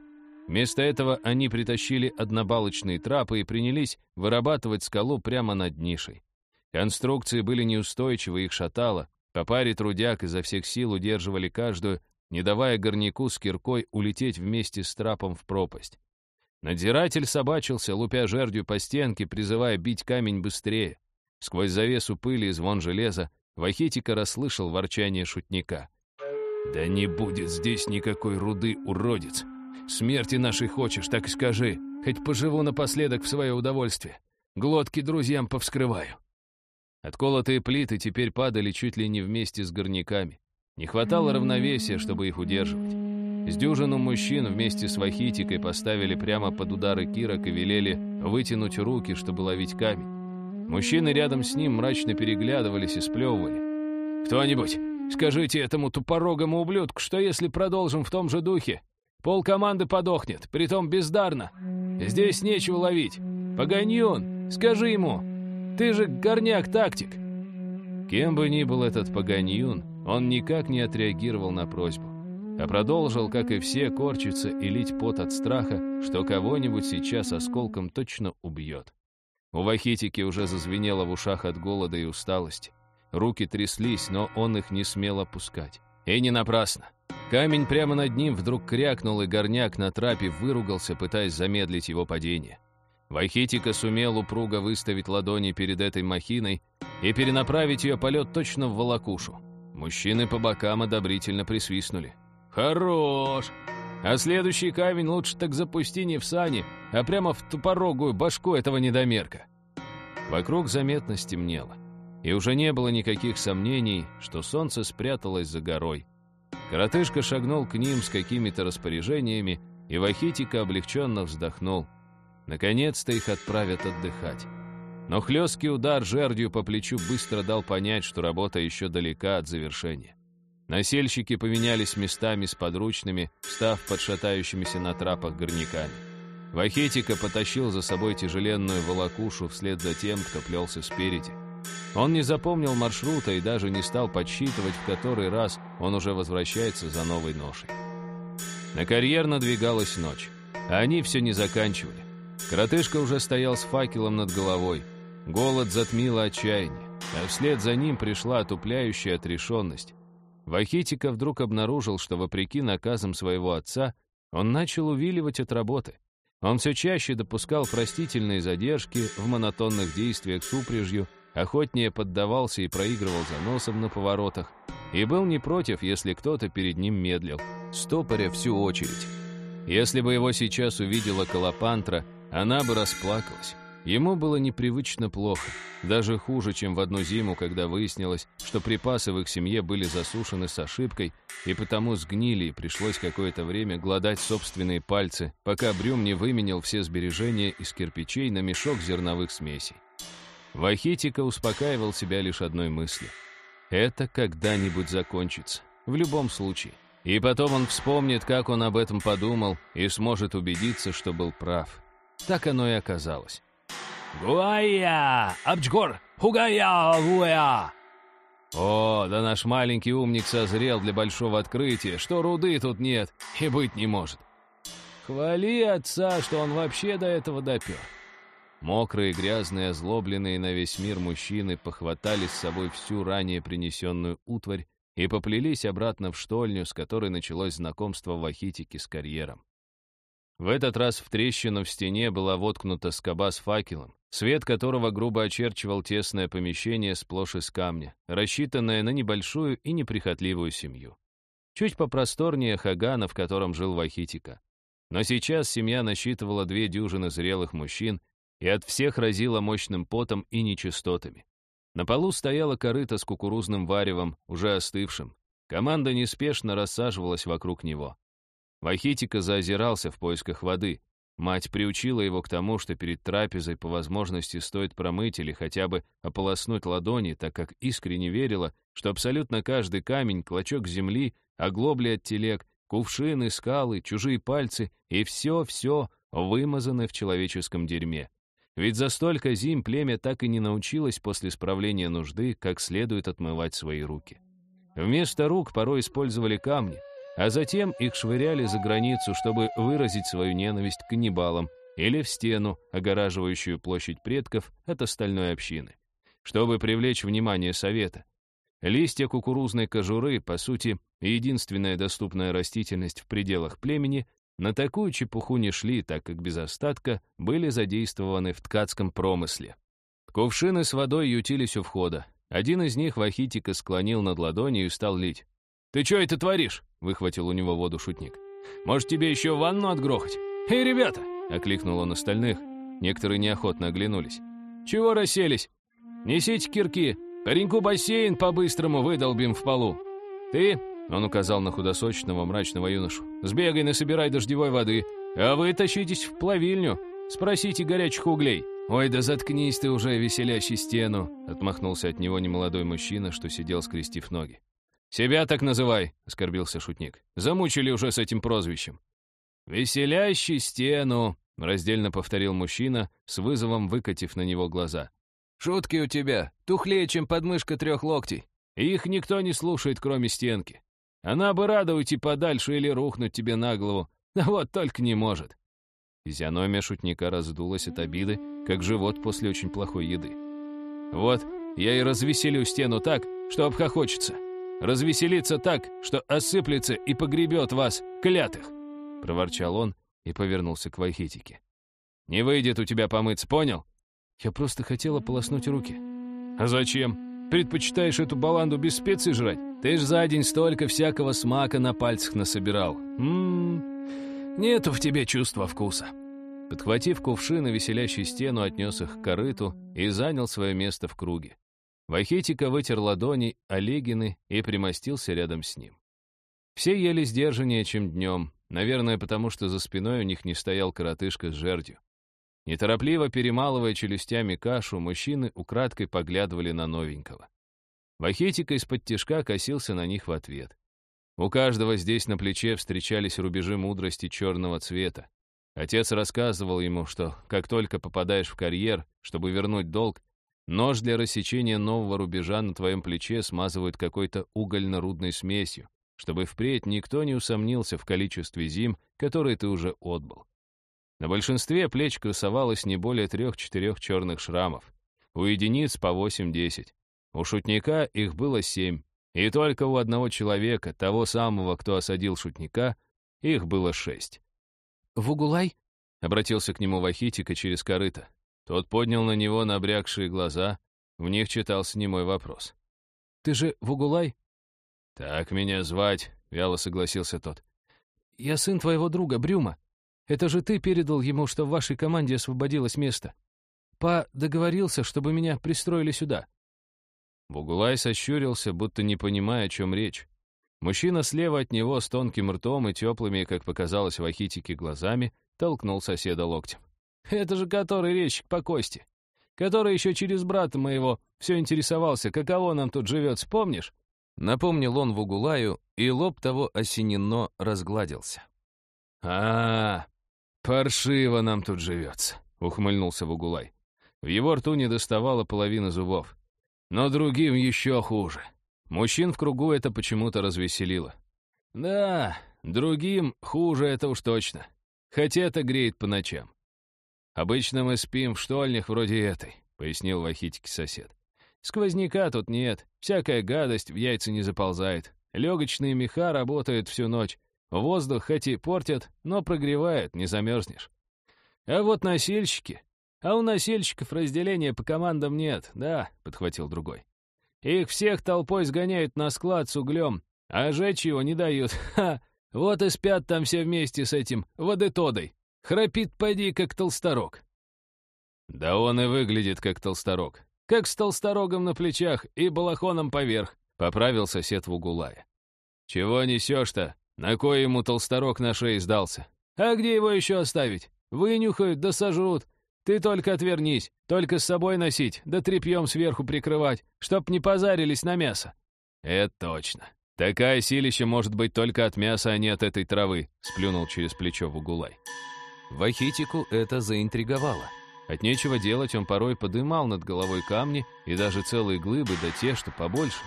Вместо этого они притащили однобалочные трапы и принялись вырабатывать скалу прямо над нишей. Конструкции были неустойчивы, их шатало. По паре трудяк изо всех сил удерживали каждую, не давая горняку с киркой улететь вместе с трапом в пропасть. Надзиратель собачился, лупя жердью по стенке, призывая бить камень быстрее. Сквозь завесу пыли и звон железа Вахитика расслышал ворчание шутника. «Да не будет здесь никакой руды, уродец! Смерти нашей хочешь, так и скажи, хоть поживу напоследок в свое удовольствие. Глотки друзьям повскрываю». Отколотые плиты теперь падали чуть ли не вместе с горняками. Не хватало равновесия, чтобы их удерживать. С дюжину мужчин вместе с Вахитикой поставили прямо под удары кирок и велели вытянуть руки, чтобы ловить камень. Мужчины рядом с ним мрачно переглядывались и сплевывали. «Кто-нибудь, скажите этому тупорогому ублюдку, что если продолжим в том же духе, пол команды подохнет, притом бездарно. Здесь нечего ловить. Погоньон, скажи ему, ты же горняк-тактик». Кем бы ни был этот Паганьюн, он никак не отреагировал на просьбу, а продолжил, как и все, корчиться и лить пот от страха, что кого-нибудь сейчас осколком точно убьет. У Вахитики уже зазвенело в ушах от голода и усталости. Руки тряслись, но он их не смел опускать. И не напрасно. Камень прямо над ним вдруг крякнул, и горняк на трапе выругался, пытаясь замедлить его падение. Вахитика сумел упруго выставить ладони перед этой махиной и перенаправить ее полет точно в волокушу. Мужчины по бокам одобрительно присвистнули. «Хорош! А следующий камень лучше так запусти не в сани, а прямо в тупорогую башку этого недомерка. Вокруг заметно стемнело, и уже не было никаких сомнений, что солнце спряталось за горой. Коротышка шагнул к ним с какими-то распоряжениями, и Вахитика облегченно вздохнул. Наконец-то их отправят отдыхать. Но хлесткий удар жердью по плечу быстро дал понять, что работа еще далека от завершения. Насельщики поменялись местами с подручными, став под шатающимися на трапах горняками. Вахетика потащил за собой тяжеленную волокушу вслед за тем, кто плелся спереди. Он не запомнил маршрута и даже не стал подсчитывать, в который раз он уже возвращается за новой ношей. На карьер надвигалась ночь, а они все не заканчивали. Коротышка уже стоял с факелом над головой. Голод затмило отчаяние, а вслед за ним пришла отупляющая отрешенность. Вахитика вдруг обнаружил, что, вопреки наказам своего отца, он начал увиливать от работы. Он все чаще допускал простительные задержки в монотонных действиях с упряжью, охотнее поддавался и проигрывал за носом на поворотах, и был не против, если кто-то перед ним медлил, стопоря всю очередь. Если бы его сейчас увидела Калапантра, она бы расплакалась. Ему было непривычно плохо, даже хуже, чем в одну зиму, когда выяснилось, что припасы в их семье были засушены с ошибкой и потому сгнили, и пришлось какое-то время гладать собственные пальцы, пока Брюм не выменял все сбережения из кирпичей на мешок зерновых смесей. Вахитика успокаивал себя лишь одной мыслью. Это когда-нибудь закончится, в любом случае. И потом он вспомнит, как он об этом подумал, и сможет убедиться, что был прав. Так оно и оказалось. «Гуая! Абчгор! Хугая! Гуя!» О, да наш маленький умник созрел для большого открытия, что руды тут нет и быть не может. Хвали отца, что он вообще до этого допер. Мокрые, грязные, озлобленные на весь мир мужчины похватали с собой всю ранее принесенную утварь и поплелись обратно в штольню, с которой началось знакомство Вахитики с карьером. В этот раз в трещину в стене была воткнута скоба с факелом, свет которого грубо очерчивал тесное помещение сплошь из камня, рассчитанное на небольшую и неприхотливую семью. Чуть попросторнее Хагана, в котором жил Вахитика. Но сейчас семья насчитывала две дюжины зрелых мужчин и от всех разила мощным потом и нечистотами. На полу стояла корыта с кукурузным варевом, уже остывшим. Команда неспешно рассаживалась вокруг него. Вахитика заозирался в поисках воды, Мать приучила его к тому, что перед трапезой по возможности стоит промыть или хотя бы ополоснуть ладони, так как искренне верила, что абсолютно каждый камень, клочок земли, оглобли от телег, кувшины, скалы, чужие пальцы и все-все вымазаны в человеческом дерьме. Ведь за столько зим племя так и не научилось после справления нужды как следует отмывать свои руки. Вместо рук порой использовали камни, а затем их швыряли за границу, чтобы выразить свою ненависть к каннибалам или в стену, огораживающую площадь предков от остальной общины, чтобы привлечь внимание совета. Листья кукурузной кожуры, по сути, единственная доступная растительность в пределах племени, на такую чепуху не шли, так как без остатка были задействованы в ткацком промысле. Кувшины с водой ютились у входа. Один из них Вахитика склонил над ладонью и стал лить. «Ты что это творишь?» — выхватил у него воду шутник. «Может, тебе еще ванну отгрохать? Эй, ребята!» — окликнул он остальных. Некоторые неохотно оглянулись. «Чего расселись? Несите кирки, пареньку бассейн по-быстрому выдолбим в полу. Ты он указал на худосочного мрачного юношу. «Сбегай, насобирай дождевой воды, а вы тащитесь в плавильню. Спросите горячих углей». «Ой, да заткнись ты уже, веселящий стену!» Отмахнулся от него немолодой мужчина, что сидел, скрестив ноги. «Себя так называй!» — оскорбился шутник. «Замучили уже с этим прозвищем». «Веселящий стену!» — раздельно повторил мужчина, с вызовом выкатив на него глаза. «Шутки у тебя, тухлее, чем подмышка трех локтей. Их никто не слушает, кроме стенки. Она бы рада уйти подальше или рухнуть тебе на голову, но вот только не может». Физиономия шутника раздулась от обиды, как живот после очень плохой еды. «Вот, я и развеселю стену так, что обхохочется. Развеселится так, что осыплется и погребет вас, клятых!» Проворчал он и повернулся к Вайхитике. «Не выйдет у тебя помыться, понял?» «Я просто хотела полоснуть руки». «А зачем?» Предпочитаешь эту баланду без специй жрать? Ты ж за день столько всякого смака на пальцах насобирал. Ммм, нету в тебе чувства вкуса». Подхватив кувшин и веселящий стену, отнес их к корыту и занял свое место в круге. Вахитика вытер ладони Олегины и примостился рядом с ним. Все ели сдержаннее, чем днем, наверное, потому что за спиной у них не стоял коротышка с жердью. Неторопливо перемалывая челюстями кашу, мужчины украдкой поглядывали на новенького. Вахетика из-под тишка косился на них в ответ. У каждого здесь на плече встречались рубежи мудрости черного цвета. Отец рассказывал ему, что как только попадаешь в карьер, чтобы вернуть долг, нож для рассечения нового рубежа на твоем плече смазывают какой-то угольно-рудной смесью, чтобы впредь никто не усомнился в количестве зим, которые ты уже отбыл. На большинстве плеч красовалось не более трех-четырех черных шрамов. У единиц по восемь-десять. У шутника их было семь. И только у одного человека, того самого, кто осадил шутника, их было шесть. «Вугулай?» — обратился к нему Вахитика через корыто. Тот поднял на него набрякшие глаза, в них читался немой вопрос. «Ты же Вугулай?» «Так меня звать», — вяло согласился тот. «Я сын твоего друга, Брюма. Это же ты передал ему, что в вашей команде освободилось место. Па договорился, чтобы меня пристроили сюда». Бугулай сощурился, будто не понимая, о чем речь. Мужчина слева от него с тонким ртом и теплыми, как показалось в Ахитике, глазами толкнул соседа локтем. <laughs> «Это же который речь по кости, который еще через брата моего все интересовался, каково нам тут живет, помнишь?» Напомнил он Вугулаю, и лоб того осененно разгладился. а, -а, -а «Паршиво нам тут живется», — ухмыльнулся Вугулай. В его рту не доставало половины зубов. Но другим еще хуже. Мужчин в кругу это почему-то развеселило. Да, другим хуже это уж точно. Хотя это греет по ночам. Обычно мы спим в штольнях вроде этой, пояснил Вахитики сосед. Сквозняка тут нет, всякая гадость в яйца не заползает. Легочные меха работают всю ночь, Воздух хоть и портят, но прогревают, не замерзнешь. А вот носильщики... А у носильщиков разделения по командам нет, да, подхватил другой. Их всех толпой сгоняют на склад с углем, а жечь его не дают. <laughs> Ха! Вот и спят там все вместе с этим водетодой. Храпит поди, как толсторог. Да он и выглядит, как толсторог. Как с толсторогом на плечах и балахоном поверх, поправил сосед в угулая. Чего несешь-то? На кой ему толсторог на шее сдался? А где его еще оставить? Вынюхают да сожрут. Ты только отвернись, только с собой носить, да тряпьем сверху прикрывать, чтоб не позарились на мясо. Это точно. Такая силища может быть только от мяса, а не от этой травы, сплюнул через плечо Вугулай. Вахитику это заинтриговало. От нечего делать он порой подымал над головой камни и даже целые глыбы, да те, что побольше.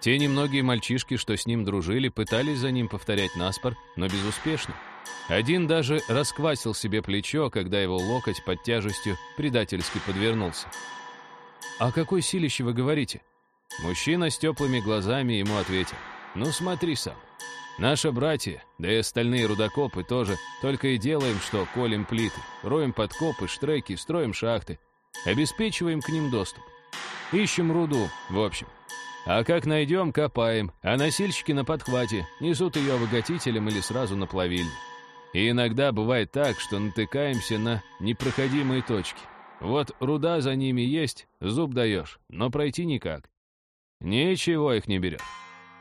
Те немногие мальчишки, что с ним дружили, пытались за ним повторять наспор, но безуспешно. Один даже расквасил себе плечо, когда его локоть под тяжестью предательски подвернулся. «О какой силище вы говорите?» Мужчина с теплыми глазами ему ответил. «Ну смотри сам. Наши братья, да и остальные рудокопы тоже, только и делаем, что колем плиты, роем подкопы, штреки, строим шахты, обеспечиваем к ним доступ. Ищем руду, в общем. А как найдем, копаем, а носильщики на подхвате несут ее обогатителем или сразу на плавильню. И иногда бывает так, что натыкаемся на непроходимые точки. Вот руда за ними есть, зуб даешь, но пройти никак. Ничего их не берет.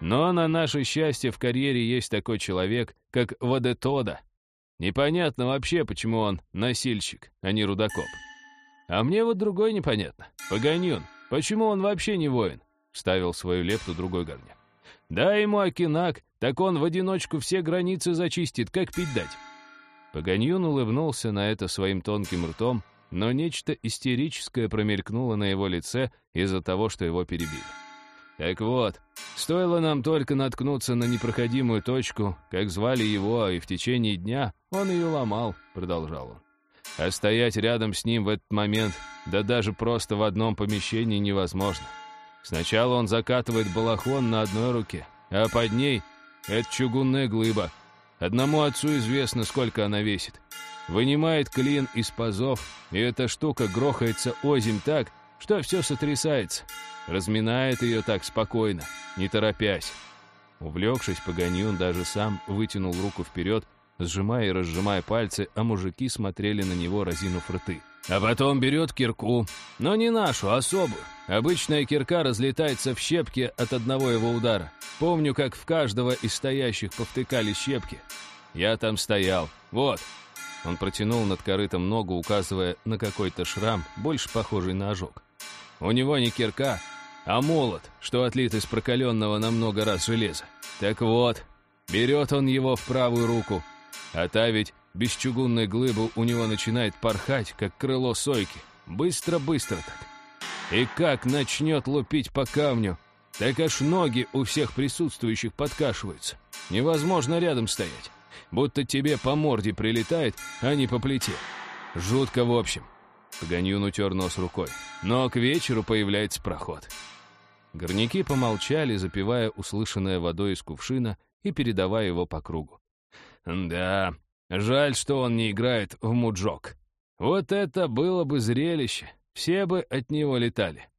Но на наше счастье в карьере есть такой человек, как Вадетода. Непонятно вообще, почему он носильщик, а не рудокоп. А мне вот другой непонятно. Погонюн, почему он вообще не воин? Вставил свою лепту другой горняк. Дай ему Акинак, так он в одиночку все границы зачистит, как пить дать. Погонюн улыбнулся на это своим тонким ртом, но нечто истерическое промелькнуло на его лице из-за того, что его перебили. Так вот, стоило нам только наткнуться на непроходимую точку, как звали его, и в течение дня он ее ломал, продолжал он. А стоять рядом с ним в этот момент, да даже просто в одном помещении невозможно. Сначала он закатывает балахон на одной руке, а под ней — это чугунная глыба. Одному отцу известно, сколько она весит. Вынимает клин из пазов, и эта штука грохается озимь так, что все сотрясается. Разминает ее так спокойно, не торопясь. Увлекшись, Погонюн даже сам вытянул руку вперед, сжимая и разжимая пальцы, а мужики смотрели на него, разинув рты. А потом берет кирку, но не нашу, а особую. Обычная кирка разлетается в щепки от одного его удара. Помню, как в каждого из стоящих повтыкали щепки. Я там стоял. Вот. Он протянул над корытом ногу, указывая на какой-то шрам, больше похожий на ожог. У него не кирка, а молот, что отлит из прокаленного на много раз железа. Так вот, берет он его в правую руку, а та ведь без чугунной глыбы у него начинает порхать, как крыло сойки. Быстро-быстро так. И как начнет лупить по камню, так аж ноги у всех присутствующих подкашиваются. Невозможно рядом стоять. Будто тебе по морде прилетает, а не по плите. Жутко в общем. Погонюн утер нос рукой. Но к вечеру появляется проход. Горняки помолчали, запивая услышанное водой из кувшина и передавая его по кругу. «Да, жаль, что он не играет в муджок. Вот это было бы зрелище!» Все бы от него летали.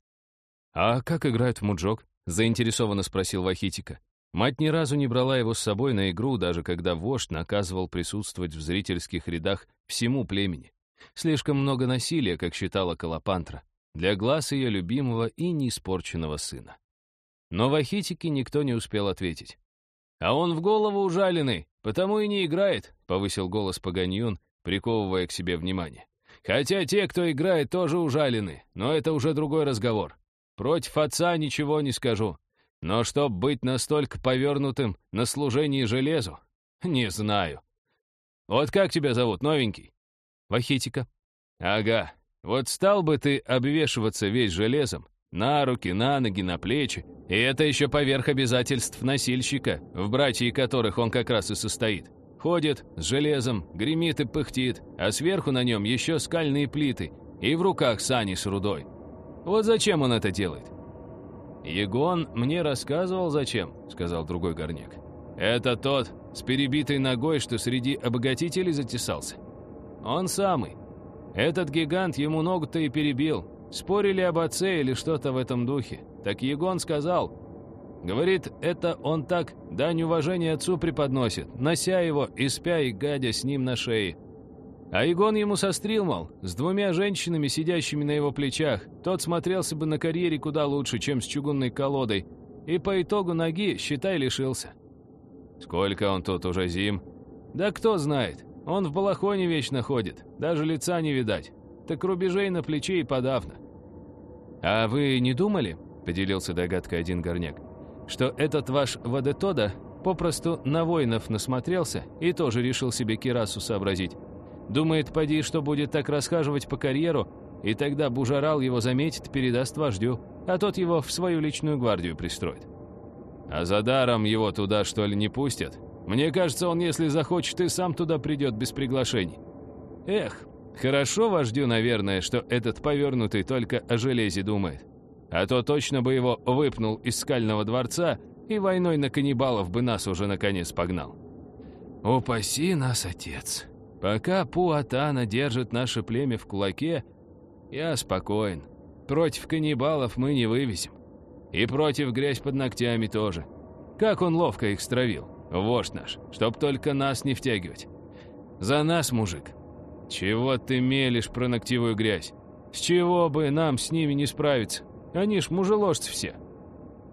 «А как играют в муджок?» — заинтересованно спросил Вахитика. Мать ни разу не брала его с собой на игру, даже когда вождь наказывал присутствовать в зрительских рядах всему племени. Слишком много насилия, как считала Калапантра, для глаз ее любимого и неиспорченного сына. Но Вахитике никто не успел ответить. «А он в голову ужаленный, потому и не играет», — повысил голос Паганьюн, приковывая к себе внимание. Хотя те, кто играет, тоже ужалены, но это уже другой разговор. Против отца ничего не скажу. Но чтоб быть настолько повернутым на служении железу, не знаю. Вот как тебя зовут, новенький? Вахитика. Ага. Вот стал бы ты обвешиваться весь железом, на руки, на ноги, на плечи, и это еще поверх обязательств носильщика, в братье которых он как раз и состоит. Ходит с железом, гремит и пыхтит, а сверху на нем еще скальные плиты и в руках сани с рудой. Вот зачем он это делает? «Егон мне рассказывал, зачем», — сказал другой горняк. «Это тот с перебитой ногой, что среди обогатителей затесался. Он самый. Этот гигант ему ногу-то и перебил. Спорили об отце или что-то в этом духе. Так Егон сказал, Говорит, это он так дань уважения отцу преподносит, нося его и спя и гадя с ним на шее. А Игон ему сострил, мол, с двумя женщинами, сидящими на его плечах, тот смотрелся бы на карьере куда лучше, чем с чугунной колодой, и по итогу ноги, считай, лишился. Сколько он тут уже зим? Да кто знает, он в балахоне вечно ходит, даже лица не видать, так рубежей на плече и подавно. «А вы не думали?» — поделился догадкой один горняк что этот ваш Вадетода попросту на воинов насмотрелся и тоже решил себе кирасу сообразить. Думает, поди, что будет так расхаживать по карьеру, и тогда Бужарал его заметит, передаст вождю, а тот его в свою личную гвардию пристроит. А за даром его туда, что ли, не пустят? Мне кажется, он, если захочет, и сам туда придет без приглашений. Эх, хорошо вождю, наверное, что этот повернутый только о железе думает. А то точно бы его выпнул из скального дворца и войной на каннибалов бы нас уже наконец погнал. Упаси нас, отец. Пока Пуатана держит наше племя в кулаке, я спокоен. Против каннибалов мы не вывесим. И против грязь под ногтями тоже. Как он ловко их стравил, вождь наш, чтоб только нас не втягивать. За нас, мужик. Чего ты мелешь про ногтевую грязь? С чего бы нам с ними не справиться? Они ж мужеложцы все.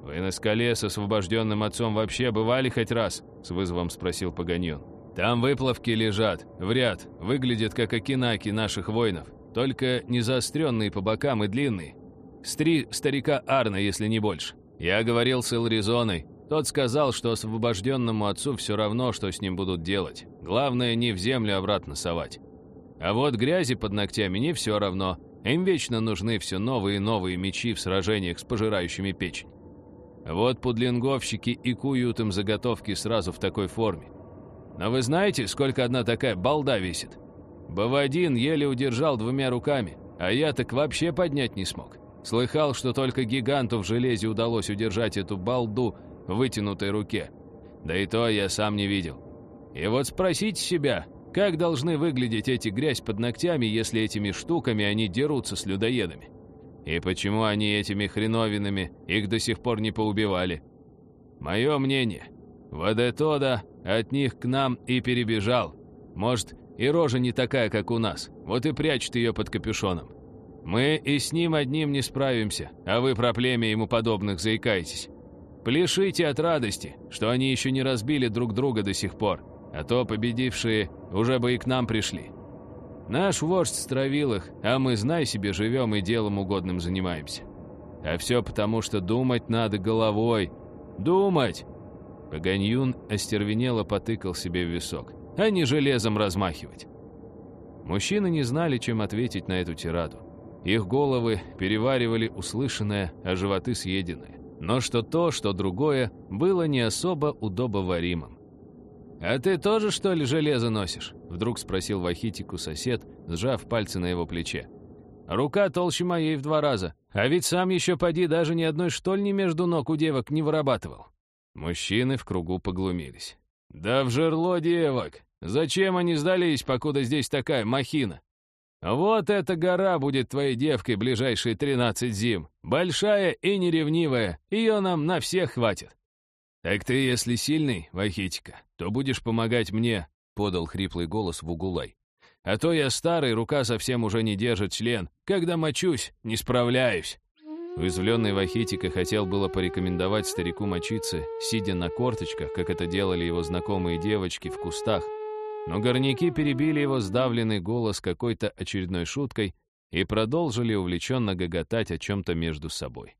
Вы на скале с освобожденным отцом вообще бывали хоть раз? С вызовом спросил Паганьон. Там выплавки лежат, в ряд, выглядят как окинаки наших воинов, только не заостренные по бокам и длинные. С три старика Арна, если не больше. Я говорил с Элризоной. Тот сказал, что освобожденному отцу все равно, что с ним будут делать. Главное, не в землю обратно совать. А вот грязи под ногтями не все равно. Им вечно нужны все новые и новые мечи в сражениях с пожирающими печень. Вот пудлинговщики и куют им заготовки сразу в такой форме. Но вы знаете, сколько одна такая балда весит? Бавадин еле удержал двумя руками, а я так вообще поднять не смог. Слыхал, что только гиганту в железе удалось удержать эту балду в вытянутой руке. Да и то я сам не видел. И вот спросите себя, как должны выглядеть эти грязь под ногтями, если этими штуками они дерутся с людоедами? И почему они этими хреновинами их до сих пор не поубивали? Мое мнение, Вадетода от них к нам и перебежал. Может, и рожа не такая, как у нас, вот и прячет ее под капюшоном. Мы и с ним одним не справимся, а вы про племя ему подобных заикаетесь. Пляшите от радости, что они еще не разбили друг друга до сих пор, а то победившие уже бы и к нам пришли. Наш вождь стравил их, а мы, знай себе, живем и делом угодным занимаемся. А все потому, что думать надо головой. Думать! Паганьюн остервенело потыкал себе в висок, а не железом размахивать. Мужчины не знали, чем ответить на эту тираду. Их головы переваривали услышанное, а животы съеденное. Но что то, что другое, было не особо удобоваримым. «А ты тоже, что ли, железо носишь?» Вдруг спросил Вахитику сосед, сжав пальцы на его плече. «Рука толще моей в два раза, а ведь сам еще поди даже ни одной штольни между ног у девок не вырабатывал». Мужчины в кругу поглумились. «Да в жерло девок! Зачем они сдались, покуда здесь такая махина? Вот эта гора будет твоей девкой ближайшие тринадцать зим. Большая и неревнивая, ее нам на всех хватит». «Так ты, если сильный, Вахитика, то будешь помогать мне», — подал хриплый голос в угулай. «А то я старый, рука совсем уже не держит член. Когда мочусь, не справляюсь». Уязвленный Вахитика хотел было порекомендовать старику мочиться, сидя на корточках, как это делали его знакомые девочки в кустах, но горняки перебили его сдавленный голос какой-то очередной шуткой и продолжили увлеченно гоготать о чем-то между собой.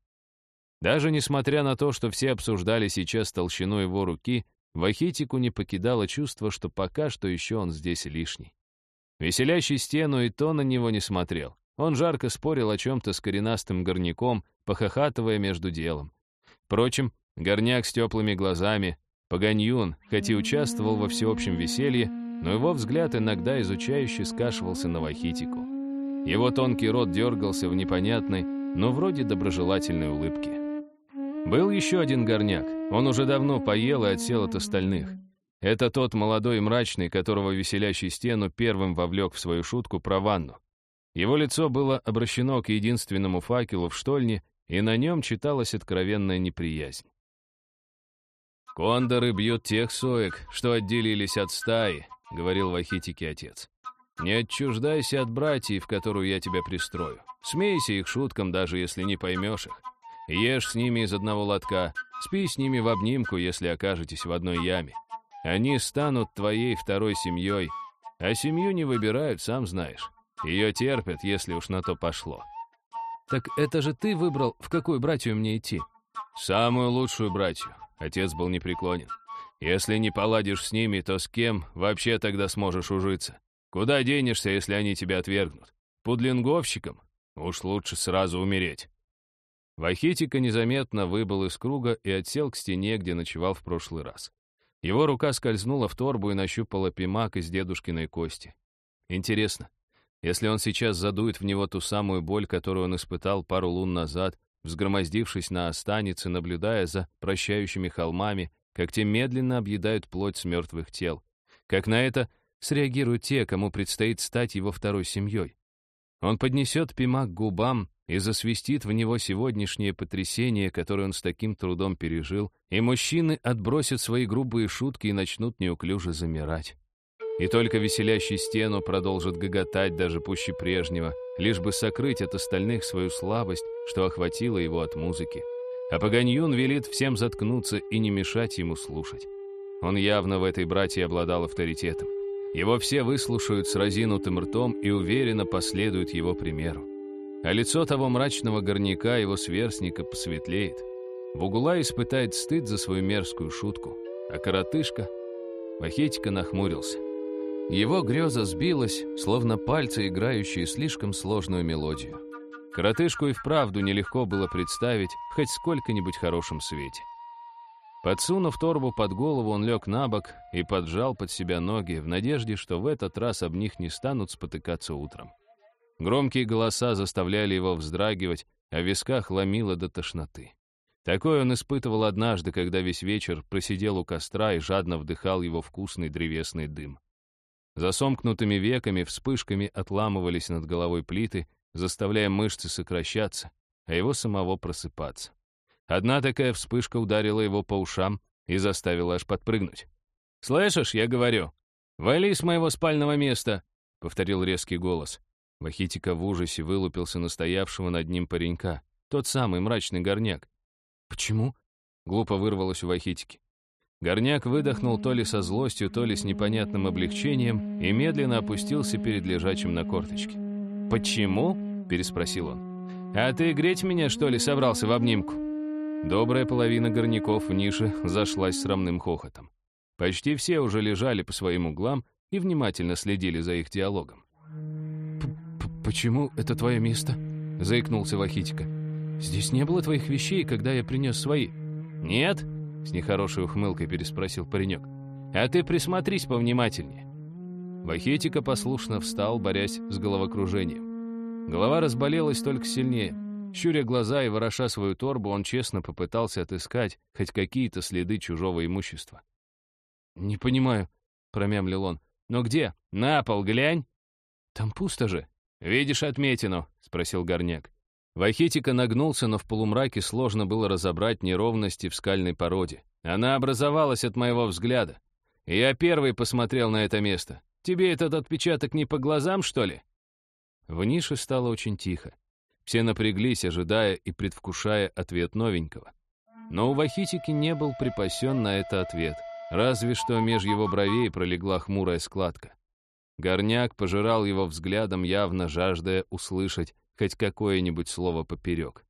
Даже несмотря на то, что все обсуждали сейчас толщину его руки, Вахитику не покидало чувство, что пока что еще он здесь лишний. Веселящий стену и то на него не смотрел. Он жарко спорил о чем-то с коренастым горняком, похохатывая между делом. Впрочем, горняк с теплыми глазами, Паганьюн, хоть и участвовал во всеобщем веселье, но его взгляд иногда изучающе скашивался на Вахитику. Его тонкий рот дергался в непонятной, но вроде доброжелательной улыбке. Был еще один горняк. Он уже давно поел и отсел от остальных. Это тот молодой мрачный, которого веселящий стену первым вовлек в свою шутку про ванну. Его лицо было обращено к единственному факелу в штольне, и на нем читалась откровенная неприязнь. «Кондоры бьют тех соек, что отделились от стаи», — говорил Вахитики отец. «Не отчуждайся от братьев, в которую я тебя пристрою. Смейся их шуткам, даже если не поймешь их. Ешь с ними из одного лотка, спи с ними в обнимку, если окажетесь в одной яме. Они станут твоей второй семьей, а семью не выбирают, сам знаешь. Ее терпят, если уж на то пошло. Так это же ты выбрал, в какую братью мне идти? Самую лучшую братью. Отец был непреклонен. Если не поладишь с ними, то с кем вообще тогда сможешь ужиться? Куда денешься, если они тебя отвергнут? Пудлинговщиком? Уж лучше сразу умереть. Вахитика незаметно выбыл из круга и отсел к стене, где ночевал в прошлый раз. Его рука скользнула в торбу и нащупала пимак из дедушкиной кости. Интересно, если он сейчас задует в него ту самую боль, которую он испытал пару лун назад, взгромоздившись на останице, наблюдая за прощающими холмами, как те медленно объедают плоть с мертвых тел, как на это среагируют те, кому предстоит стать его второй семьей. Он поднесет пимак к губам и засвистит в него сегодняшнее потрясение, которое он с таким трудом пережил, и мужчины отбросят свои грубые шутки и начнут неуклюже замирать. И только веселящий стену продолжит гоготать даже пуще прежнего, лишь бы сокрыть от остальных свою слабость, что охватила его от музыки. А Паганьюн велит всем заткнуться и не мешать ему слушать. Он явно в этой братье обладал авторитетом. Его все выслушают с разинутым ртом и уверенно последуют его примеру. А лицо того мрачного горняка, его сверстника, посветлеет. Бугула испытает стыд за свою мерзкую шутку, а коротышка... Вахетика нахмурился. Его греза сбилась, словно пальцы, играющие слишком сложную мелодию. Коротышку и вправду нелегко было представить в хоть сколько-нибудь хорошем свете. Подсунув торбу под голову, он лег на бок и поджал под себя ноги в надежде, что в этот раз об них не станут спотыкаться утром. Громкие голоса заставляли его вздрагивать, а в висках ломило до тошноты. Такое он испытывал однажды, когда весь вечер просидел у костра и жадно вдыхал его вкусный древесный дым. За сомкнутыми веками вспышками отламывались над головой плиты, заставляя мышцы сокращаться, а его самого просыпаться. Одна такая вспышка ударила его по ушам и заставила аж подпрыгнуть. «Слышишь, я говорю, вали с моего спального места!» — повторил резкий голос. Вахитика в ужасе вылупился на стоявшего над ним паренька, тот самый мрачный горняк. «Почему?» — глупо вырвалось у Вахитики. Горняк выдохнул то ли со злостью, то ли с непонятным облегчением и медленно опустился перед лежачим на корточке. «Почему?» — переспросил он. «А ты греть меня, что ли, собрался в обнимку?» Добрая половина горняков в нише зашлась срамным хохотом. Почти все уже лежали по своим углам и внимательно следили за их диалогом. «Почему это твое место?» — заикнулся Вахитика. «Здесь не было твоих вещей, когда я принес свои». «Нет?» — с нехорошей ухмылкой переспросил паренек. «А ты присмотрись повнимательнее». Вахитика послушно встал, борясь с головокружением. Голова разболелась только сильнее. Щуря глаза и вороша свою торбу, он честно попытался отыскать хоть какие-то следы чужого имущества. «Не понимаю», — промямлил он. «Но где? На пол глянь!» «Там пусто же», «Видишь отметину?» — спросил Горняк. Вахитика нагнулся, но в полумраке сложно было разобрать неровности в скальной породе. Она образовалась от моего взгляда. Я первый посмотрел на это место. Тебе этот отпечаток не по глазам, что ли? В нише стало очень тихо. Все напряглись, ожидая и предвкушая ответ новенького. Но у Вахитики не был припасен на это ответ, разве что меж его бровей пролегла хмурая складка. Горняк пожирал его взглядом, явно жаждая услышать хоть какое-нибудь слово поперек.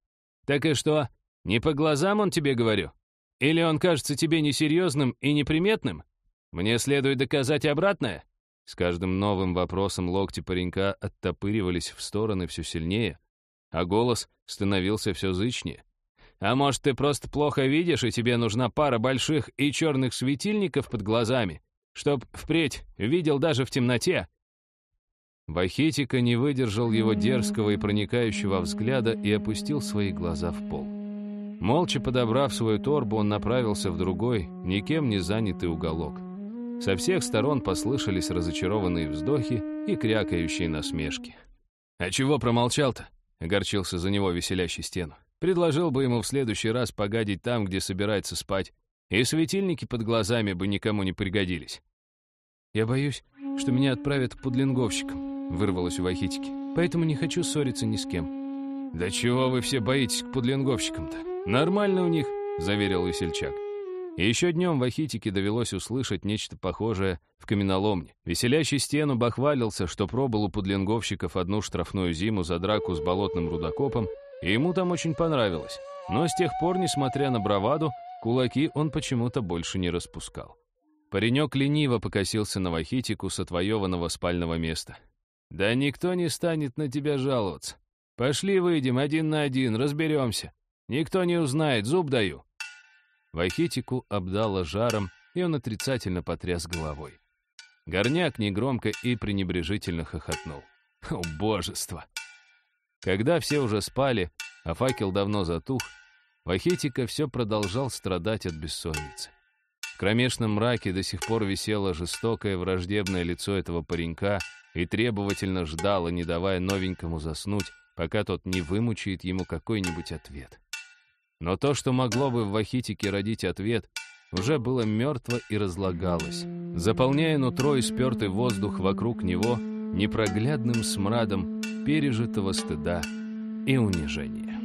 «Так и что? Не по глазам он тебе говорю? Или он кажется тебе несерьезным и неприметным? Мне следует доказать обратное?» С каждым новым вопросом локти паренька оттопыривались в стороны все сильнее, а голос становился все зычнее. «А может, ты просто плохо видишь, и тебе нужна пара больших и черных светильников под глазами, чтоб впредь видел даже в темноте». Вахитика не выдержал его дерзкого и проникающего взгляда и опустил свои глаза в пол. Молча подобрав свою торбу, он направился в другой, никем не занятый уголок. Со всех сторон послышались разочарованные вздохи и крякающие насмешки. «А чего промолчал-то?» — огорчился за него веселящий стену. «Предложил бы ему в следующий раз погадить там, где собирается спать, и светильники под глазами бы никому не пригодились». «Я боюсь, что меня отправят к пудлинговщикам», — вырвалось у Вахитики. «Поэтому не хочу ссориться ни с кем». «Да чего вы все боитесь к пудлинговщикам-то? Нормально у них», — заверил весельчак. И еще днем в Ахитике довелось услышать нечто похожее в каменоломне. Веселящий стену бахвалился, что пробыл у пудлинговщиков одну штрафную зиму за драку с болотным рудокопом, и ему там очень понравилось. Но с тех пор, несмотря на браваду, кулаки он почему-то больше не распускал. Паренек лениво покосился на Вахитику с отвоеванного спального места. «Да никто не станет на тебя жаловаться. Пошли выйдем один на один, разберемся. Никто не узнает, зуб даю». Вахитику обдало жаром, и он отрицательно потряс головой. Горняк негромко и пренебрежительно хохотнул. О, божество! Когда все уже спали, а факел давно затух, Вахитика все продолжал страдать от бессонницы. В кромешном мраке до сих пор висело жестокое враждебное лицо этого паренька и требовательно ждало, не давая новенькому заснуть, пока тот не вымучает ему какой-нибудь ответ. Но то, что могло бы в Вахитике родить ответ, уже было мертво и разлагалось, заполняя нутро и спертый воздух вокруг него непроглядным смрадом пережитого стыда и унижения.